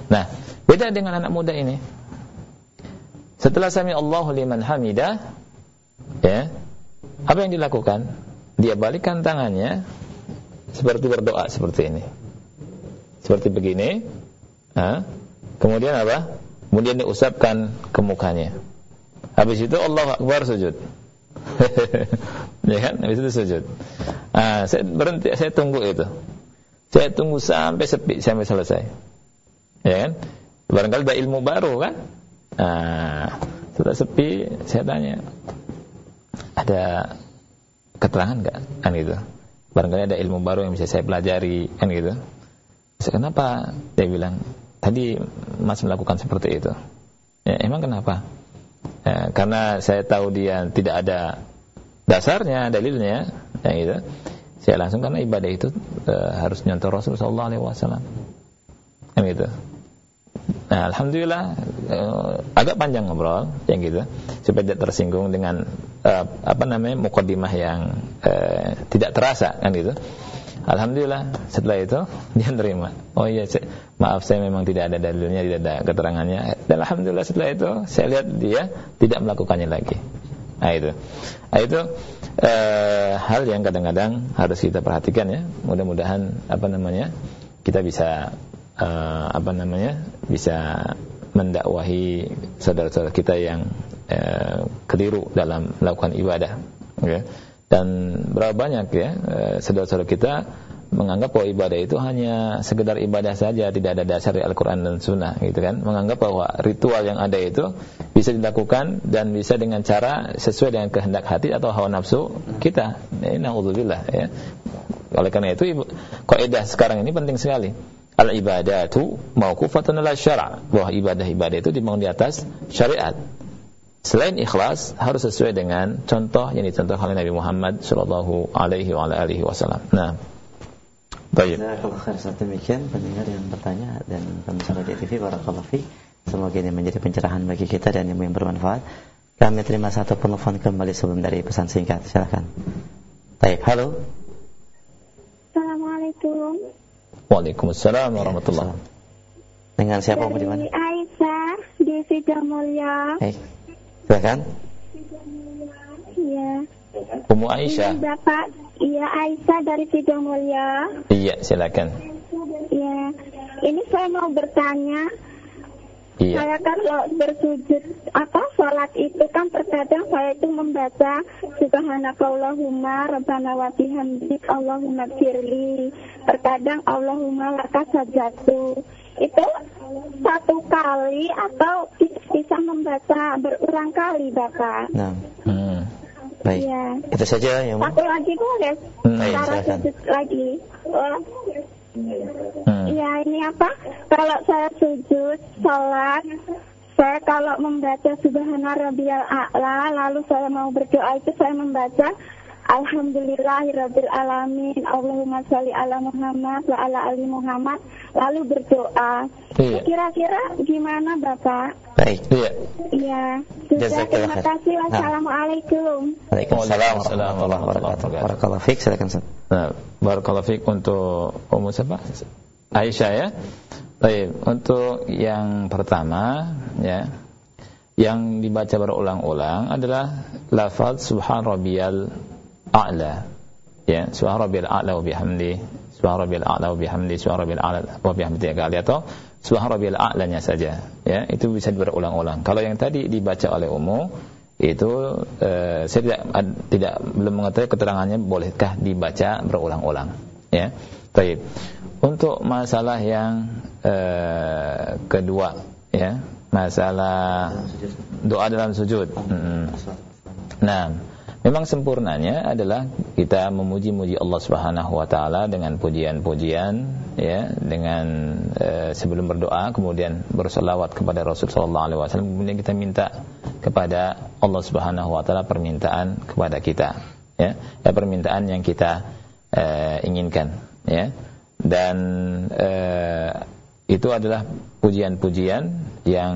A: Nah beda dengan anak muda ini. Setelah sami Allahu liman hamidah ya apa yang dilakukan dia balikkan tangannya seperti berdoa seperti ini. Seperti begini. Ha? kemudian apa? Kemudian diusapkan ke mukanya. Habis itu Allah Akbar sujud. <laughs> Ya kan? Habis itu sujud. Ah saya berhenti saya tunggu itu. Saya tunggu sampai sepi sampai selesai. Ya kan? Barangkali ada ilmu baru kan? Ah setelah sepi saya tanya ada keterangan nggak? Kan gitu. Barangkali ada ilmu baru yang bisa saya pelajari kan gitu. Saya kenapa? Dia bilang tadi mas melakukan seperti itu. Ya emang kenapa? Ya, karena saya tahu dia tidak ada dasarnya dalilnya yang itu saya langsung karena ibadah itu e, harus nyontoh Rasul sallallahu alaihi wasallam. Kan gitu nah alhamdulillah e, agak panjang ngobrol yang gitu supaya tidak tersinggung dengan e, apa namanya mukadimah yang e, tidak terasa kan gitu Alhamdulillah setelah itu <laughs> dia terima. Oh iya, saya, maaf saya memang tidak ada dalilnya, tidak ada keterangannya. Dan alhamdulillah setelah itu saya lihat dia tidak melakukannya lagi. Nah itu, nah, itu eh, hal yang kadang-kadang harus kita perhatikan ya. Mudah-mudahan apa namanya kita bisa eh, apa namanya bisa mendakwahi saudara-saudara kita yang eh, keliru dalam melakukan ibadah. Okay dan berapa banyak ya eh, saudara-saudara kita menganggap bahwa ibadah itu hanya sekedar ibadah saja, tidak ada dasar di Al-Quran dan Sunnah, gitu kan? Menganggap bahwa ritual yang ada itu bisa dilakukan dan bisa dengan cara sesuai dengan kehendak hati atau hawa nafsu kita. Ini naudzubillah ya. Oleh karena itu, kaidah sekarang ini penting sekali. Al ibadatu mauqufatun ala syara' bahwa ibadah-ibadah itu dibangun di atas syariat selain ikhlas harus sesuai dengan contoh yang dicontohkan oleh Nabi Muhammad sallallahu alaihi wa alihi wasallam. Nah, baik.
B: Satu demikian pendengar yang bertanya dan pemirsa Radio TV barakallahu fi. Semoga ini menjadi pencerahan bagi kita dan yang bermanfaat. Kami terima satu penelpon kembali sebelum dari pesan singkat. Silakan. Baik, halo.
C: Assalamualaikum.
A: Waalaikumsalam warahmatullahi
B: Dengan siapa Dari
C: di mana? Aisyah di Sidomulyo.
B: Baik. Silakan.
C: Iya.
A: Ummu Aisyah.
C: Ini Bapak, iya Aisyah dari Sidomulyo.
A: Iya, silakan.
C: Iya. Ini saya mau bertanya.
A: Iya.
C: Saya kan kalau bersujud apa sholat itu kan terkadang saya itu membaca Subhanakallahumma Rabbana wa bihamdik Allahumma firli. Terkadang Allahumma laka sajatu itu satu kali atau bisa membaca berulang kali Bapak.
B: Nah. Hmm. Baik.
C: Ya.
B: Itu saja yang
C: Satu lagi boleh.
B: Hmm,
C: Cara sujud lagi. Oh. Hmm. Ya ini apa? Kalau saya sujud sholat, saya kalau membaca Subhana Rabbiyal A'la, lalu saya mau berdoa itu saya membaca Alhamdulillahirabbil alamin. Allahumma sholli ala Muhammad wa ala ali Muhammad. Lalu berdoa. Iya. Kira-kira gimana Bapak?
B: Baik.
C: Iya. Iya. Sudah terima kasih. Nah. Wassalamualaikum.
B: Waalaikumsalam warahmatullahi wabarakatuh. Barakallahu fiik. Silakan
A: Nah, barakallahu fiik untuk umum siapa? Aisyah ya. Baik, untuk yang pertama ya yang dibaca berulang-ulang adalah lafaz subhan rabbiyal a'la. Ya subhana rabbil a'la wa bihamdi. Subhana rabbil a'la wa bihamdi. Subhana rabbil a'la wa bihamdi. Tiga kali atau subhana rabbil a'lanya saja. Ya itu bisa berulang-ulang kalau yang tadi dibaca oleh umum itu eh, saya tidak tidak belum mengetahui keterangannya bolehkah dibaca berulang-ulang? Ya baik. Untuk masalah yang eh, kedua ya masalah doa dalam sujud. Hmm. nah Memang sempurnanya adalah kita memuji-muji Allah Subhanahu wa taala dengan pujian-pujian ya, dengan e, sebelum berdoa kemudian berselawat kepada Rasul sallallahu alaihi wasallam kemudian kita minta kepada Allah Subhanahu wa taala permintaan kepada kita ya, ya permintaan yang kita e, inginkan ya. Dan e, itu adalah pujian-pujian yang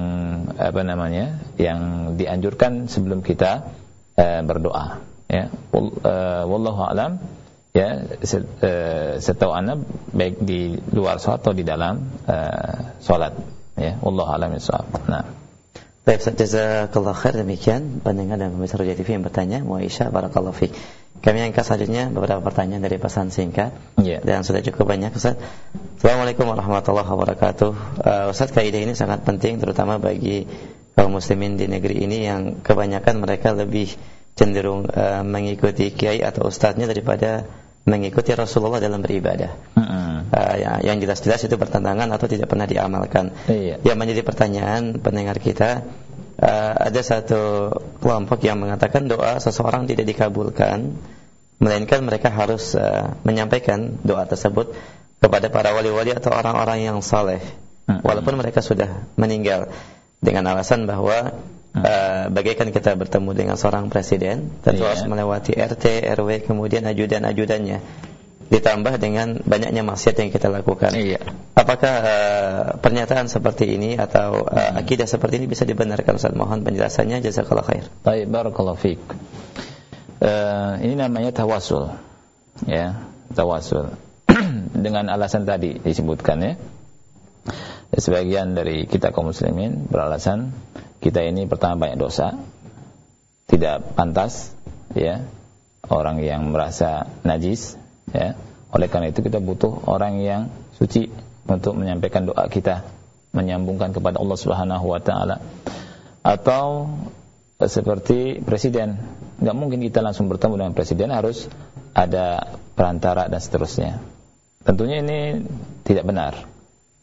A: apa namanya? yang dianjurkan sebelum kita uh, berdoa ya uh, wallahu alam ya uh, setahu anda baik di luar salat atau di dalam uh, salat ya wallahu alam bisawab nah
B: Baik, jazakallah khair demikian pendengar dan pemirsa Roja TV yang bertanya, Muaisha barakallahu fiik. Kami angkat selanjutnya beberapa pertanyaan dari pesan singkat yeah. dan sudah cukup banyak Ustaz. Assalamualaikum warahmatullahi wabarakatuh. Uh, Ustaz kaidah ini sangat penting terutama bagi kaum muslimin di negeri ini yang kebanyakan mereka lebih cenderung uh, mengikuti kiai atau ustadznya daripada mengikuti Rasulullah dalam beribadah. uh, ya, yang jelas-jelas itu bertentangan atau tidak pernah diamalkan. Iya. Yang menjadi pertanyaan pendengar kita, uh, ada satu kelompok yang mengatakan doa seseorang tidak dikabulkan, melainkan mereka harus uh, menyampaikan doa tersebut kepada para wali-wali atau orang-orang yang saleh, walaupun mereka sudah meninggal dengan alasan bahwa uh, bagaikan kita bertemu dengan seorang presiden tentu yeah. harus melewati RT, RW kemudian ajudan-ajudannya ditambah dengan banyaknya maksiat yang kita lakukan. Iya. Apakah uh, pernyataan seperti ini atau uh, akidah seperti ini bisa dibenarkan Ustaz? Mohon penjelasannya jazakallahu khair.
A: Baik, barakallahu fiik. Uh, ini namanya tawasul. Ya, tawasul. <clears throat> dengan alasan tadi disebutkan ya sebagian dari kita kaum muslimin beralasan kita ini pertama banyak dosa, tidak pantas ya orang yang merasa najis ya. Oleh karena itu kita butuh orang yang suci untuk menyampaikan doa kita, menyambungkan kepada Allah Subhanahu wa taala. Atau seperti presiden, nggak mungkin kita langsung bertemu dengan presiden, harus ada perantara dan seterusnya. Tentunya ini tidak benar,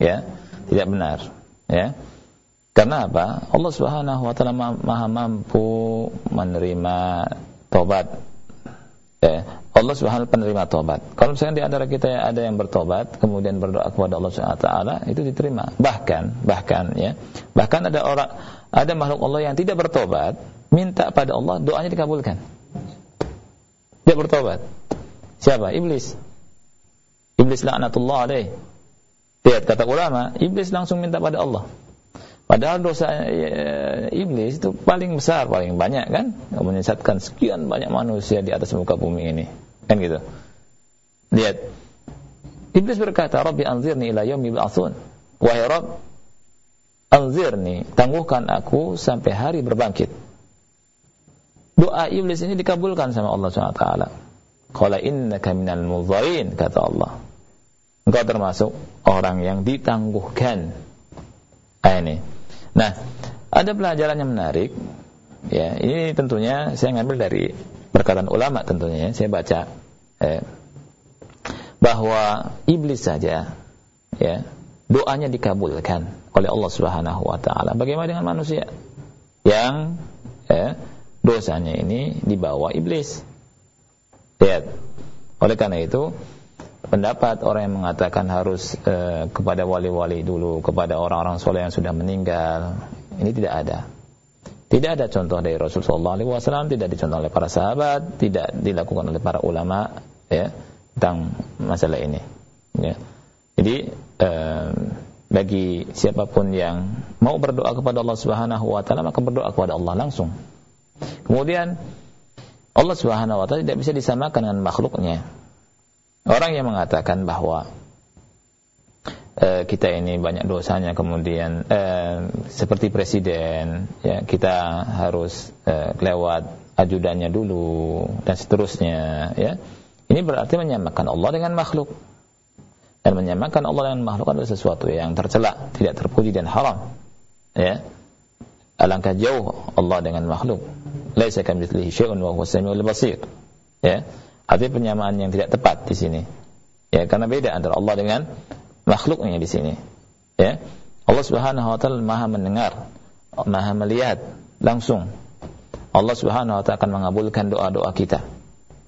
A: ya tidak benar ya. Karena apa? Allah Subhanahu wa taala maha mampu menerima tobat ya. Allah Subhanahu penerima tobat. Kalau misalnya di antara kita ada yang bertobat kemudian berdoa kepada Allah Subhanahu wa taala itu diterima. Bahkan bahkan ya. Bahkan ada orang ada makhluk Allah yang tidak bertobat minta pada Allah doanya dikabulkan. Dia bertobat. Siapa? Iblis. Iblis laknatullah alaih Lihat kata ulama, iblis langsung minta pada Allah. Padahal dosa e, iblis itu paling besar, paling banyak kan? Menyesatkan sekian banyak manusia di atas muka bumi ini. Kan gitu. Lihat. Iblis berkata, "Rabbi anzirni ila yaumi yub'atsun." Wahai Rabb, anzirni, tangguhkan aku sampai hari berbangkit. Doa iblis ini dikabulkan sama Allah SWT. Qala innaka minal kata Allah engkau termasuk orang yang ditangguhkan. Nah, ini. Nah, ada pelajaran yang menarik. Ya, ini tentunya saya ngambil dari perkataan ulama tentunya. Ya. Saya baca eh, bahwa iblis saja ya doanya dikabulkan oleh Allah Subhanahu wa taala. Bagaimana dengan manusia yang eh, dosanya ini dibawa iblis? Lihat. Oleh karena itu, pendapat orang yang mengatakan harus e, kepada wali-wali dulu, kepada orang-orang soleh yang sudah meninggal, ini tidak ada. Tidak ada contoh dari Rasulullah SAW, tidak dicontoh oleh para sahabat, tidak dilakukan oleh para ulama ya tentang masalah ini. Ya. Jadi e, bagi siapa pun yang mau berdoa kepada Allah Subhanahu Wa Taala maka berdoa kepada Allah langsung. Kemudian Allah Subhanahu Wa Taala tidak bisa disamakan dengan makhluknya Orang yang mengatakan bahwa uh, kita ini banyak dosanya kemudian uh, seperti presiden ya kita harus uh, lewat ajudannya dulu dan seterusnya ya Ini berarti menyamakan Allah dengan makhluk. Dan menyamakan Allah dengan makhluk adalah sesuatu yang tercela, tidak terpuji dan haram. Ya. Alangkah jauh Allah dengan makhluk. Laisa kamitslihi syai'un wa huwas samiul basir. Ya. Artinya penyamaan yang tidak tepat di sini. Ya, karena beda antara Allah dengan makhluknya di sini. Ya. Allah Subhanahu wa taala Maha mendengar, Maha melihat langsung. Allah Subhanahu wa taala akan mengabulkan doa-doa kita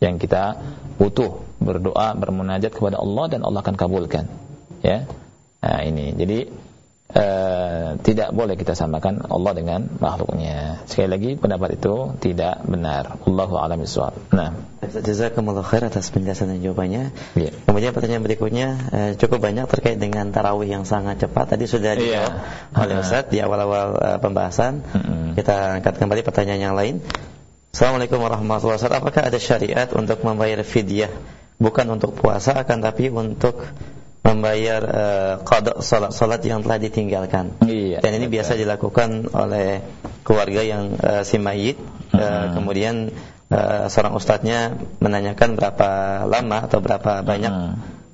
A: yang kita butuh berdoa bermunajat kepada Allah dan Allah akan kabulkan ya nah ini jadi Uh, tidak boleh kita samakan Allah dengan makhluknya. Sekali lagi pendapat itu tidak benar. Allahu a'lam bishawab. Nah,
B: jazakumullah khair atas penjelasan dan jawabannya. Yeah. Kemudian pertanyaan berikutnya uh, cukup banyak terkait dengan tarawih yang sangat cepat. Tadi sudah dijawab yeah. oleh Ustaz di awal-awal uh, pembahasan. Kita angkat kembali pertanyaan yang lain. Assalamualaikum warahmatullahi wabarakatuh. Apakah ada syariat untuk membayar fidyah bukan untuk puasa akan tapi untuk membayar uh, qada salat-salat yang telah ditinggalkan. Iya. Dan ini betul. biasa dilakukan oleh keluarga yang uh, si mayit uh, hmm. kemudian uh, seorang ustadznya menanyakan berapa lama atau berapa banyak hmm.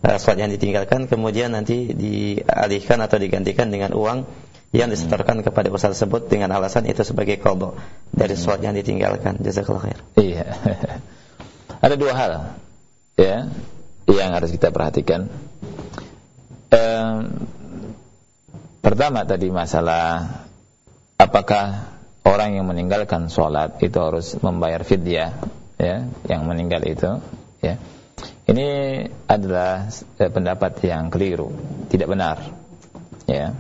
B: uh, salat yang ditinggalkan kemudian nanti dialihkan atau digantikan dengan uang yang disetorkan kepada usaha tersebut dengan alasan itu sebagai kodok dari hmm. sholat yang ditinggalkan. Jazakallah khair.
A: Iya. <laughs> Ada dua hal ya yang harus kita perhatikan. Um, pertama tadi masalah apakah orang yang meninggalkan sholat itu harus membayar fidyah ya yang meninggal itu ya ini adalah eh, pendapat yang keliru tidak benar ya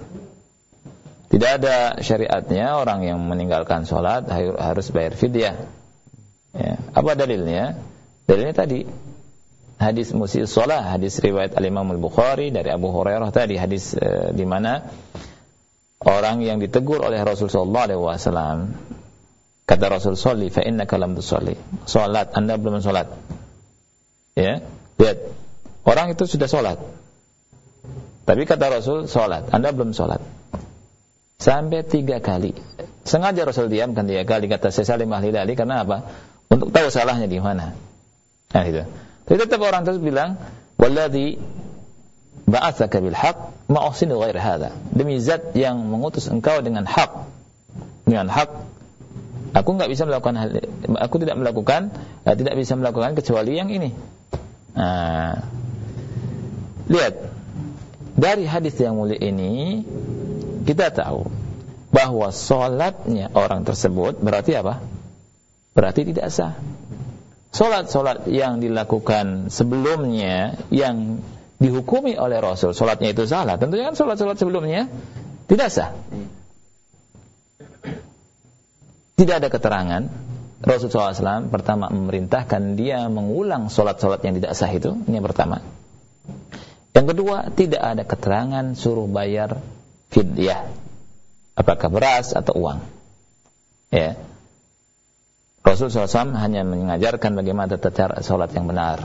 A: tidak ada syariatnya orang yang meninggalkan sholat harus bayar fidyah. Ya. Apa dalilnya? Dalilnya tadi hadis musil sholat, hadis riwayat Al Imam Al Bukhari dari Abu Hurairah tadi hadis e, di mana orang yang ditegur oleh Rasul Sallallahu Alaihi Wasallam kata Rasul Salli fa inna kalam tusalli sholat anda belum sholat ya lihat orang itu sudah sholat tapi kata Rasul sholat anda belum sholat sampai tiga kali. Sengaja Rasul diamkan tiga kali kata saya Salim ahli dali karena apa? Untuk tahu salahnya di mana. Nah itu. Tapi tetap orang tersebut bilang, "Walladzi ba'atsaka bil haqq ma uhsinu ghair hadza." Demi zat yang mengutus engkau dengan hak. Dengan hak aku nggak bisa melakukan hal aku tidak melakukan eh, tidak bisa melakukan kecuali yang ini. Nah, lihat dari hadis yang mulia ini kita tahu bahwa sholatnya orang tersebut berarti apa? Berarti tidak sah. Sholat-sholat yang dilakukan sebelumnya yang dihukumi oleh Rasul, sholatnya itu salah. Tentunya kan sholat-sholat sebelumnya tidak sah. Tidak ada keterangan Rasul SAW pertama memerintahkan dia mengulang sholat-sholat yang tidak sah itu. Ini yang pertama. Yang kedua, tidak ada keterangan suruh bayar fidyah apakah beras atau uang ya Rasul SAW hanya mengajarkan bagaimana tata cara sholat yang benar.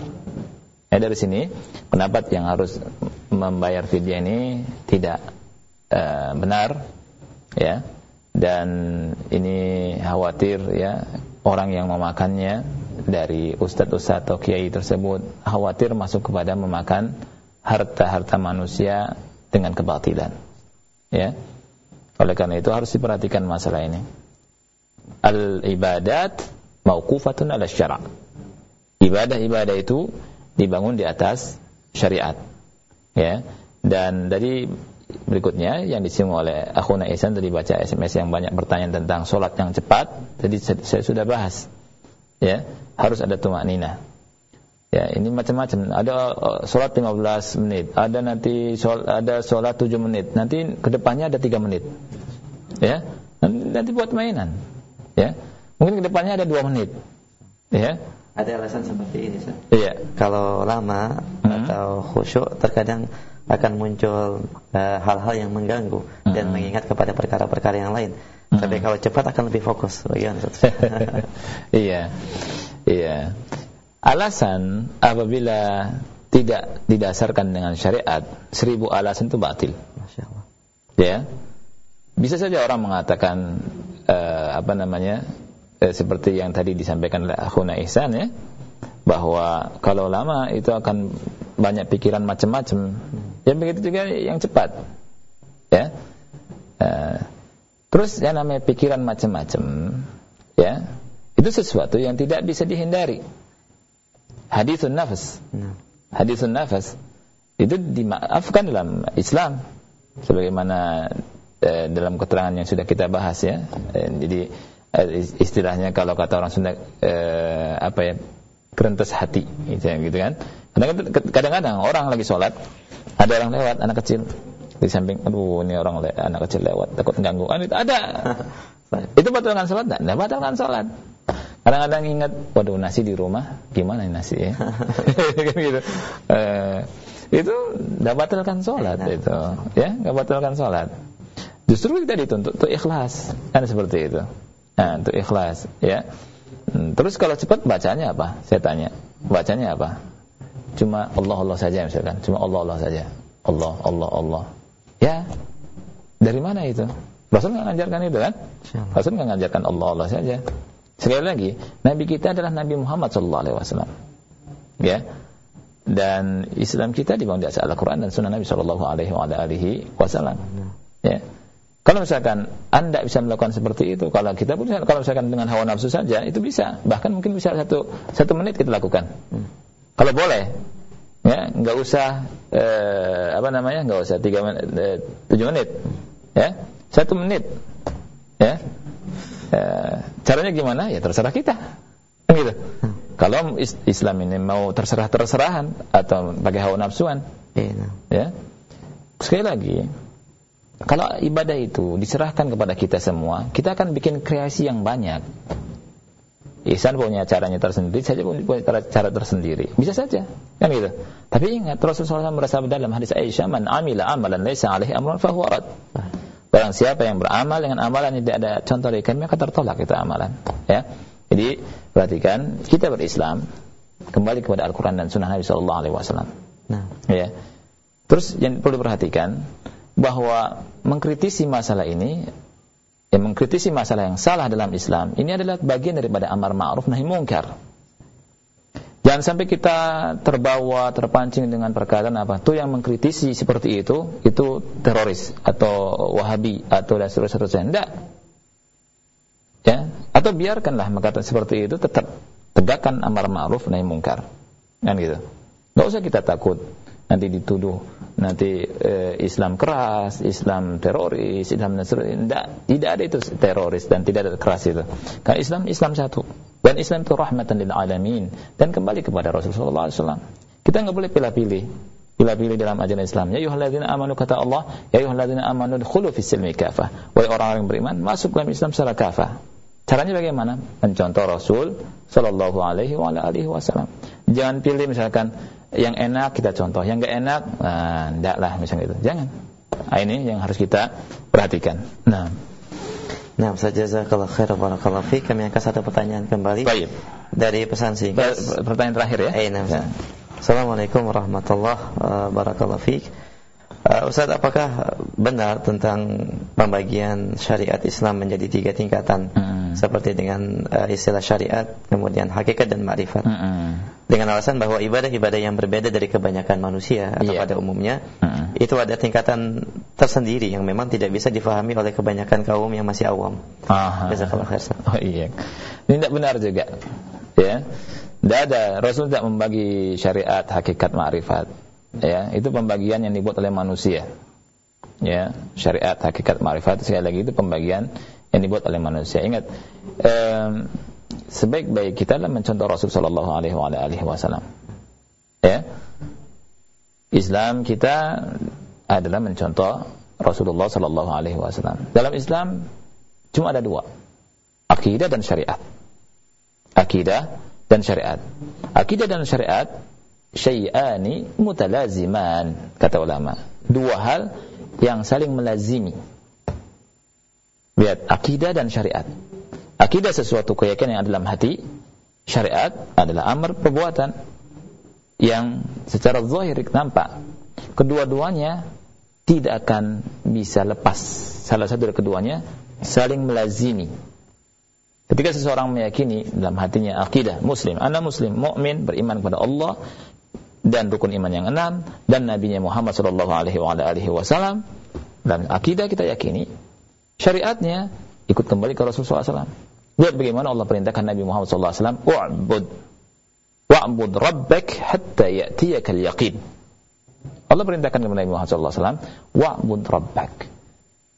A: Ya dari sini pendapat yang harus membayar fidyah ini tidak uh, benar ya. Dan ini khawatir ya orang yang memakannya dari ustadz-ustadz atau kiai tersebut khawatir masuk kepada memakan harta-harta manusia dengan kebatilan ya. Oleh karena itu harus diperhatikan masalah ini. Al ibadat mauqufatun ala syara. Ibadah-ibadah itu dibangun di atas syariat. Ya. Dan dari berikutnya yang disinggung oleh akhuna Ihsan tadi baca SMS yang banyak bertanya tentang sholat yang cepat jadi saya sudah bahas. Ya. Harus ada tumak nina Ya, ini macam-macam. Ada uh, sholat 15 menit, ada nanti ada sholat 7 menit, nanti ke depannya ada 3 menit. Ya, nanti buat mainan. Ya, mungkin ke depannya ada 2 menit. Ya.
B: Ada alasan seperti ini, Ustaz. Iya. Kalau lama hmm. atau khusyuk terkadang akan muncul uh, hal-hal uh, yang mengganggu hmm. dan mengingat kepada perkara-perkara yang lain. Hmm. Tapi kalau cepat akan lebih fokus. Bagaimana, Ustaz? <laughs>
A: iya. Iya. Alasan apabila tidak didasarkan dengan syariat, seribu alasan itu batil. Masya Allah. Ya, bisa saja orang mengatakan uh, apa namanya uh, seperti yang tadi disampaikan oleh Akhuna Ihsan ya, bahwa kalau lama itu akan banyak pikiran macam-macam. Ya begitu juga yang cepat. Ya. Uh, terus yang namanya pikiran macam-macam, ya, itu sesuatu yang tidak bisa dihindari. Hadithun nafas. Nah. Hadithun nafas itu dimaafkan dalam Islam sebagaimana eh, dalam keterangan yang sudah kita bahas ya. Eh, jadi eh, istilahnya kalau kata orang Sunda eh, apa ya kerentas hati gitu, gitu kan. Kadang-kadang orang lagi sholat ada orang lewat anak kecil di samping aduh ini orang anak kecil lewat takut kan itu ada. <laughs> Itu batalkan sholat tidak batalkan sholat. Kadang-kadang ingat waduh nasi di rumah gimana nasi ya? <laughs> Kan gitu. Eh, itu tidak batalkan sholat nah. itu. Ya nggak batalkan sholat. Justru kita dituntut untuk ikhlas. Kan seperti itu nah untuk ikhlas ya Hmm, terus kalau cepat bacanya apa? Saya tanya. Bacanya apa? Cuma Allah Allah saja misalkan. Cuma Allah Allah saja. Allah Allah Allah. Ya. Dari mana itu? Rasul nggak ngajarkan itu kan? Rasul nggak ngajarkan Allah Allah saja. Sekali lagi, Nabi kita adalah Nabi Muhammad Sallallahu Alaihi Wasallam. Ya. Dan Islam kita dibangun di atas Al-Quran dan Sunnah Nabi Sallallahu Alaihi Wasallam. Ya. Kalau misalkan Anda bisa melakukan seperti itu, kalau kita pun kalau misalkan dengan hawa nafsu saja itu bisa, bahkan mungkin bisa satu satu menit kita lakukan. Hmm. Kalau boleh, ya nggak usah eh, apa namanya nggak usah tiga menit, eh, tujuh menit, ya satu menit, ya. Eh, caranya gimana? Ya terserah kita, kan gitu. Hmm. Kalau Islam ini mau terserah terserahan atau pakai hawa nafsuan, iya. ya. Sekali lagi, kalau ibadah itu diserahkan kepada kita semua, kita akan bikin kreasi yang banyak. Ihsan punya caranya tersendiri, saja punya cara tersendiri. Bisa saja, kan gitu. Tapi ingat, Rasulullah SAW merasa dalam hadis Aisyah, "Man amila amalan laisa alaihi amrun fahuwa rad." Barang siapa yang beramal dengan amalan yang tidak ada contoh dari kami, maka tertolak itu amalan. Ya. Jadi, perhatikan, kita berislam kembali kepada Al-Quran dan Sunnah Nabi Sallallahu Alaihi Wasallam. Nah. Ya. Terus yang perlu diperhatikan, bahwa mengkritisi masalah ini ya mengkritisi masalah yang salah dalam Islam ini adalah bagian daripada amar ma'ruf nahi mungkar. Jangan sampai kita terbawa, terpancing dengan perkataan apa tuh yang mengkritisi seperti itu, itu teroris atau wahabi atau dan seterusnya. Tidak. Ya, atau biarkanlah maka seperti itu tetap tegakkan amar ma'ruf nahi mungkar. Kan gitu. Enggak usah kita takut nanti dituduh nanti eh, Islam keras, Islam teroris, Islam Nasrani. Tidak, tidak ada itu teroris dan tidak ada keras itu. Karena Islam Islam satu dan Islam itu rahmatan lil alamin dan kembali kepada Rasulullah SAW. Kita nggak boleh pilih-pilih pilih-pilih dalam ajaran Islam. Ya ayyuhalladzina amanu kata Allah, ya ayyuhalladzina amanu dkhulu fis silmi kafah. Wahai orang-orang yang beriman, masuk dalam Islam secara kafah. Caranya bagaimana? Mencontoh Rasul sallallahu alaihi wa alihi wasallam. Jangan pilih misalkan yang enak kita contoh, yang enggak enak, nah, enggak lah misalnya itu. Jangan. Nah, ini yang harus kita perhatikan. Nah.
B: Nah, jazakallah khair barakallahu fiik. Kami akan satu pertanyaan kembali.
A: Baik.
B: Dari pesan singkat.
A: Pertanyaan terakhir ya.
B: Eh, nah, ya. Assalamualaikum warahmatullahi wabarakatuh. Uh, Ustaz, apakah benar tentang pembagian syariat Islam menjadi tiga tingkatan? Hmm. Seperti dengan uh, istilah syariat, kemudian hakikat dan ma'rifat. Hmm. Dengan alasan bahwa ibadah-ibadah yang berbeda dari kebanyakan manusia atau yeah. pada umumnya, hmm. itu ada tingkatan tersendiri yang memang tidak bisa difahami oleh kebanyakan kaum yang masih awam.
A: Jazakallah khair. Oh iya. Ini tidak benar juga. Ya. Tidak ada. Rasul tidak membagi syariat, hakikat, ma'rifat ya itu pembagian yang dibuat oleh manusia. Ya syariat hakikat ma'rifat sekali lagi itu pembagian yang dibuat oleh manusia. Ingat um, sebaik-baik kita adalah mencontoh Rasul sallallahu alaihi wasallam. Ya. Islam kita adalah mencontoh Rasulullah sallallahu alaihi wasallam. Dalam Islam cuma ada dua akidah dan syariat. Akidah dan syariat. Akidah dan syariat syai'ani mutalaziman kata ulama. Dua hal yang saling melazimi. Lihat akidah dan syariat. Akidah sesuatu keyakinan yang ada dalam hati syariat adalah amar perbuatan yang secara zahir nampak. Kedua-duanya tidak akan bisa lepas. Salah satu dari keduanya saling melazimi. Ketika seseorang meyakini dalam hatinya akidah muslim, anak muslim, mukmin, beriman kepada Allah dan rukun iman yang enam dan nabinya Muhammad sallallahu alaihi wasallam dan akidah kita yakini syariatnya ikut kembali ke Rasulullah SAW. Lihat bagaimana Allah perintahkan Nabi Muhammad SAW, wa'bud wa'bud rabbak hatta ya'tiyakal yaqin. Allah perintahkan kepada Nabi Muhammad SAW, wa'bud rabbak.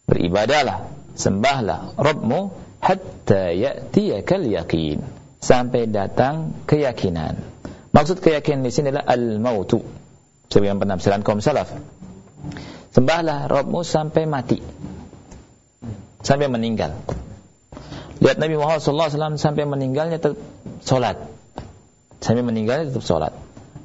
A: Beribadahlah, sembahlah Rabbmu hatta ya'tiyakal yaqin. Sampai datang keyakinan. Maksud keyakinan di sini adalah al-mautu. Sebagaimana penafsiran kaum salaf. Sembahlah Rabbmu sampai mati. Sampai meninggal. Lihat Nabi Muhammad SAW sampai meninggalnya tetap sholat. Sampai meninggalnya tetap sholat.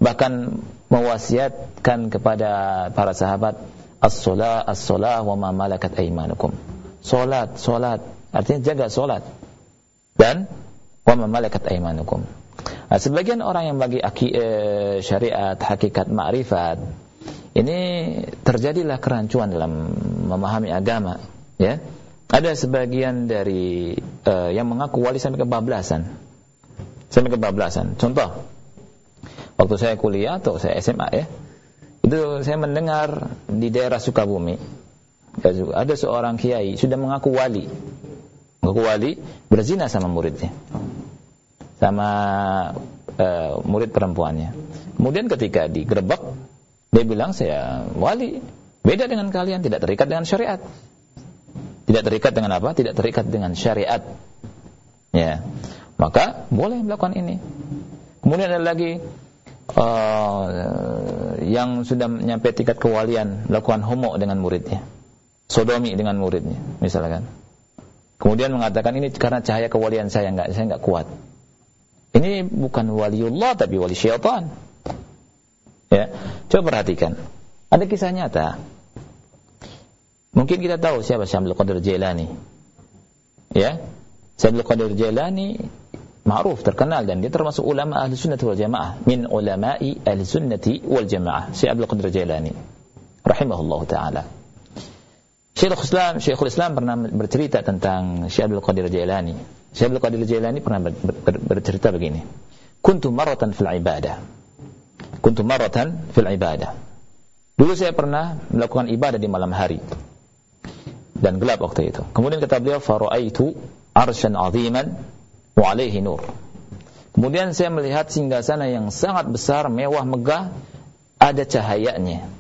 A: Bahkan mewasiatkan kepada para sahabat as-salah as-salah wa ma malakat aimanukum. Salat, salat, artinya jaga salat. Dan wa ma malakat aimanukum. Nah, sebagian orang yang bagi aki, eh, syariat, hakikat, ma'rifat, ini terjadilah kerancuan dalam memahami agama, ya. Ada sebagian dari eh, yang mengaku wali sampai kebablasan. Sampai kebablasan. Contoh, waktu saya kuliah atau saya SMA ya, itu saya mendengar di daerah Sukabumi ada seorang kiai sudah mengaku wali mengaku wali berzina sama muridnya sama uh, murid perempuannya. Kemudian ketika digerebek dia bilang saya wali. Beda dengan kalian tidak terikat dengan syariat. Tidak terikat dengan apa? Tidak terikat dengan syariat. Ya. Maka boleh melakukan ini. Kemudian ada lagi uh, yang sudah nyampe tingkat kewalian melakukan homo dengan muridnya, sodomi dengan muridnya, misalkan. Kemudian mengatakan ini karena cahaya kewalian saya enggak saya enggak kuat. Ini bukan waliullah tapi wali syaitan. Ya, coba perhatikan. Ada kisah nyata. Mungkin kita tahu siapa Syekh Abdul Qadir Jailani. Ya. Syekh Abdul Qadir Jailani ma'ruf terkenal dan dia termasuk ulama ahli sunnah wal jamaah min ulama'i ahli sunnati wal jamaah Abdul Qadir Jailani rahimahullah taala Syekhul Islam Syekhul Islam pernah bercerita tentang Syekh Abdul Qadir Jailani. Syekh Abdul Qadir Jailani pernah ber, ber, bercerita begini. Kuntu maratan fil ibadah. Kuntu maratan fil ibadah. Dulu saya pernah melakukan ibadah di malam hari. Dan gelap waktu itu. Kemudian kata beliau faraitu arsyan aziman wa alaihi nur. Kemudian saya melihat singgasana yang sangat besar, mewah, megah, ada cahayanya.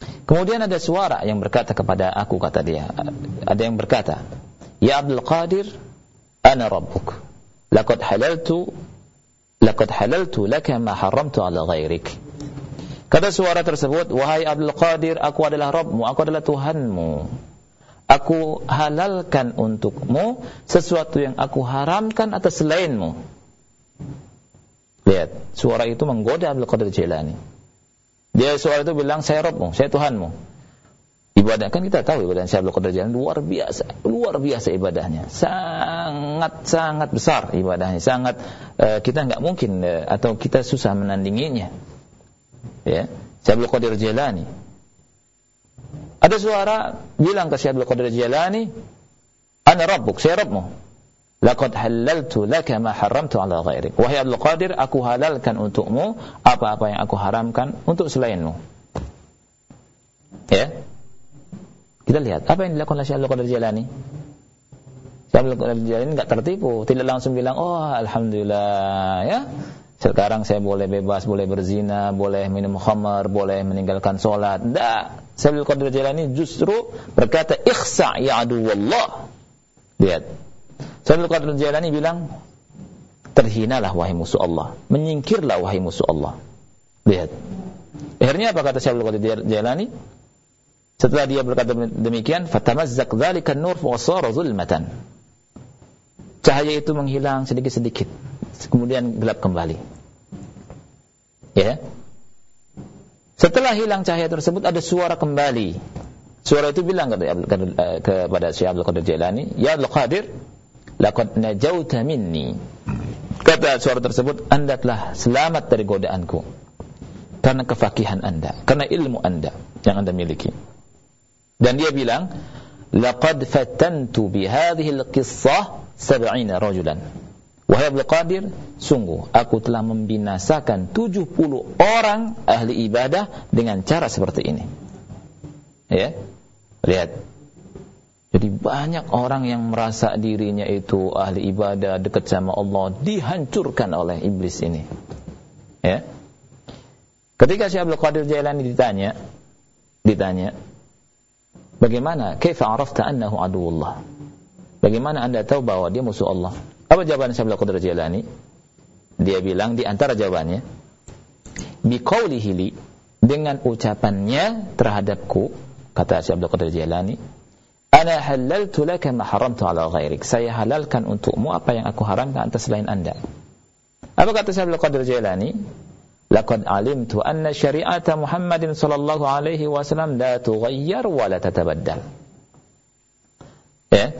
A: Kemudian ada suara yang berkata kepada aku, kata dia. Ada yang berkata, Ya Abdul Qadir, ana Rabbuk. Laqad halaltu, laqad halaltu laka ma haramtu ala ghairik. Kata suara tersebut, wahai Abdul Qadir, aku adalah Rabbmu, aku adalah Tuhanmu aku halalkan untukmu sesuatu yang aku haramkan atas selainmu. Lihat, suara itu menggoda Abdul Qadir Jailani. Dia suara itu bilang, saya Robmu, saya Tuhanmu. Ibadah kan kita tahu ibadah Syekh Abdul Qadir Jailani luar biasa, luar biasa ibadahnya. Sangat sangat besar ibadahnya, sangat uh, kita nggak mungkin uh, atau kita susah menandinginya. Ya, Syekh Abdul Qadir Jailani ada suara bilang ke Syekh Abdul Qadir Jalani, "Ana Rabbuk, saya Rabbmu." Laqad halaltu laka ma haramtu ala ghairik. Wahai Abdul Qadir, aku halalkan untukmu apa-apa yang aku haramkan untuk selainmu. Ya. Kita lihat apa yang dilakukan oleh Syekh Abdul Qadir Jalani. Syekh Abdul Qadir Jalani enggak tertipu, tidak langsung bilang, "Oh, alhamdulillah." Ya. Sekarang saya boleh bebas, boleh berzina, boleh minum khamar, boleh meninggalkan solat. Tidak. Sabil Qadir Jalani justru berkata, Ikhsa ya adu wallah. Lihat. Sabil Qadir Jalani bilang, terhinalah wahai musuh Allah. Menyingkirlah wahai musuh Allah. Lihat. Akhirnya apa kata Sabil Qadir Jalani? Setelah dia berkata demikian, fatamazzaq dzalika an-nur fa zulmatan. Cahaya itu menghilang sedikit-sedikit kemudian gelap kembali. Ya. Setelah hilang cahaya tersebut ada suara kembali. Suara itu bilang kepada Syekh Abdul Qadir Jailani, "Ya Abdul Qadir, laqad najauta minni." Kata suara tersebut, "Anda telah selamat dari godaanku." Karena kefakihan Anda, karena ilmu Anda yang Anda miliki. Dan dia bilang, "Laqad fatantu bihadhihi al-qissah sab'ina rajulan Wahai Abdul Qadir, sungguh aku telah membinasakan 70 orang ahli ibadah dengan cara seperti ini. Ya. Lihat. Jadi banyak orang yang merasa dirinya itu ahli ibadah dekat sama Allah dihancurkan oleh iblis ini. Ya. Ketika Syekh Abdul Qadir Jailani ditanya, ditanya, bagaimana kaifa arafta annahu aduwullah? Bagaimana Anda tahu bahwa dia musuh Allah? Apa jawaban Syekh Abdul Qadir Jailani? Dia bilang di antara jawabannya, biqaulihi li dengan ucapannya terhadapku, kata Syekh Abdul Qadir Jailani, ana halaltu laka ma haramtu ala ghairik. Saya halalkan untukmu apa yang aku haramkan atas selain Anda. Apa kata Syekh Qadir Jailani? Laqad alimtu anna syari'ata Muhammadin sallallahu alaihi wasallam la tughayyar wa la tatabaddal. Ya,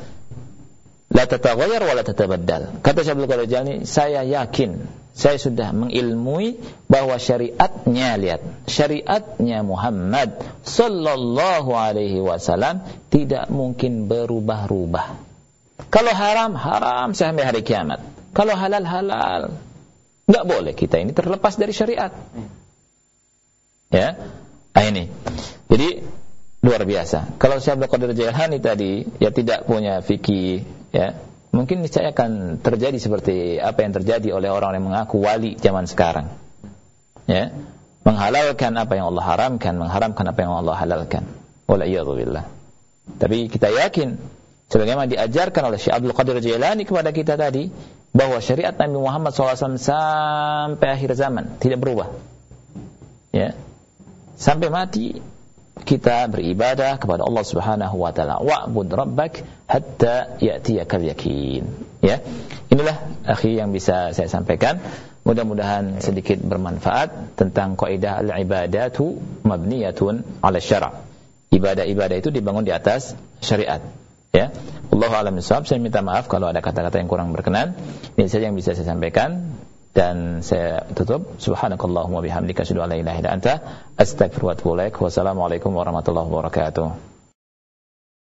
A: la tataghayyar wa la tatabaddal. Kata Syekh Abdul Qadir Jalani, saya yakin, saya sudah mengilmui bahwa syariatnya lihat, syariatnya Muhammad sallallahu alaihi wasallam tidak mungkin berubah-ubah. Kalau haram, haram sampai hari kiamat. Kalau halal, halal. Enggak boleh kita ini terlepas dari syariat. Ya. Nah ini. Jadi luar biasa. Kalau Syekh Abdul Qadir Jailani tadi ya tidak punya fikih ya. Mungkin niscaya akan terjadi seperti apa yang terjadi oleh orang yang mengaku wali zaman sekarang ya. Menghalalkan apa yang Allah haramkan mengharamkan apa yang Allah halalkan. Wala billah. Tapi kita yakin sebagaimana diajarkan oleh Syekh Abdul Qadir Jailani kepada kita tadi bahwa syariat Nabi Muhammad SAW sampai akhir zaman tidak berubah ya. Sampai mati kita beribadah kepada Allah Subhanahu wa taala. Wa'bud rabbak hatta ya'tiyakal yakin. Ya. Inilah akhi yang bisa saya sampaikan. Mudah-mudahan sedikit bermanfaat tentang kaidah al-ibadatu mabniyatun 'ala syara'. Ibadah-ibadah itu dibangun di atas syariat. Ya. Allah alam Saya minta maaf kalau ada kata-kata yang kurang berkenan. Ini saja yang bisa saya sampaikan dan saya tutup. Subhanakallahumma bihamdika asyhadu an la ilaha illa anta astaghfiruka wa atubu ilaik. Warahmatullahi wabarakatuh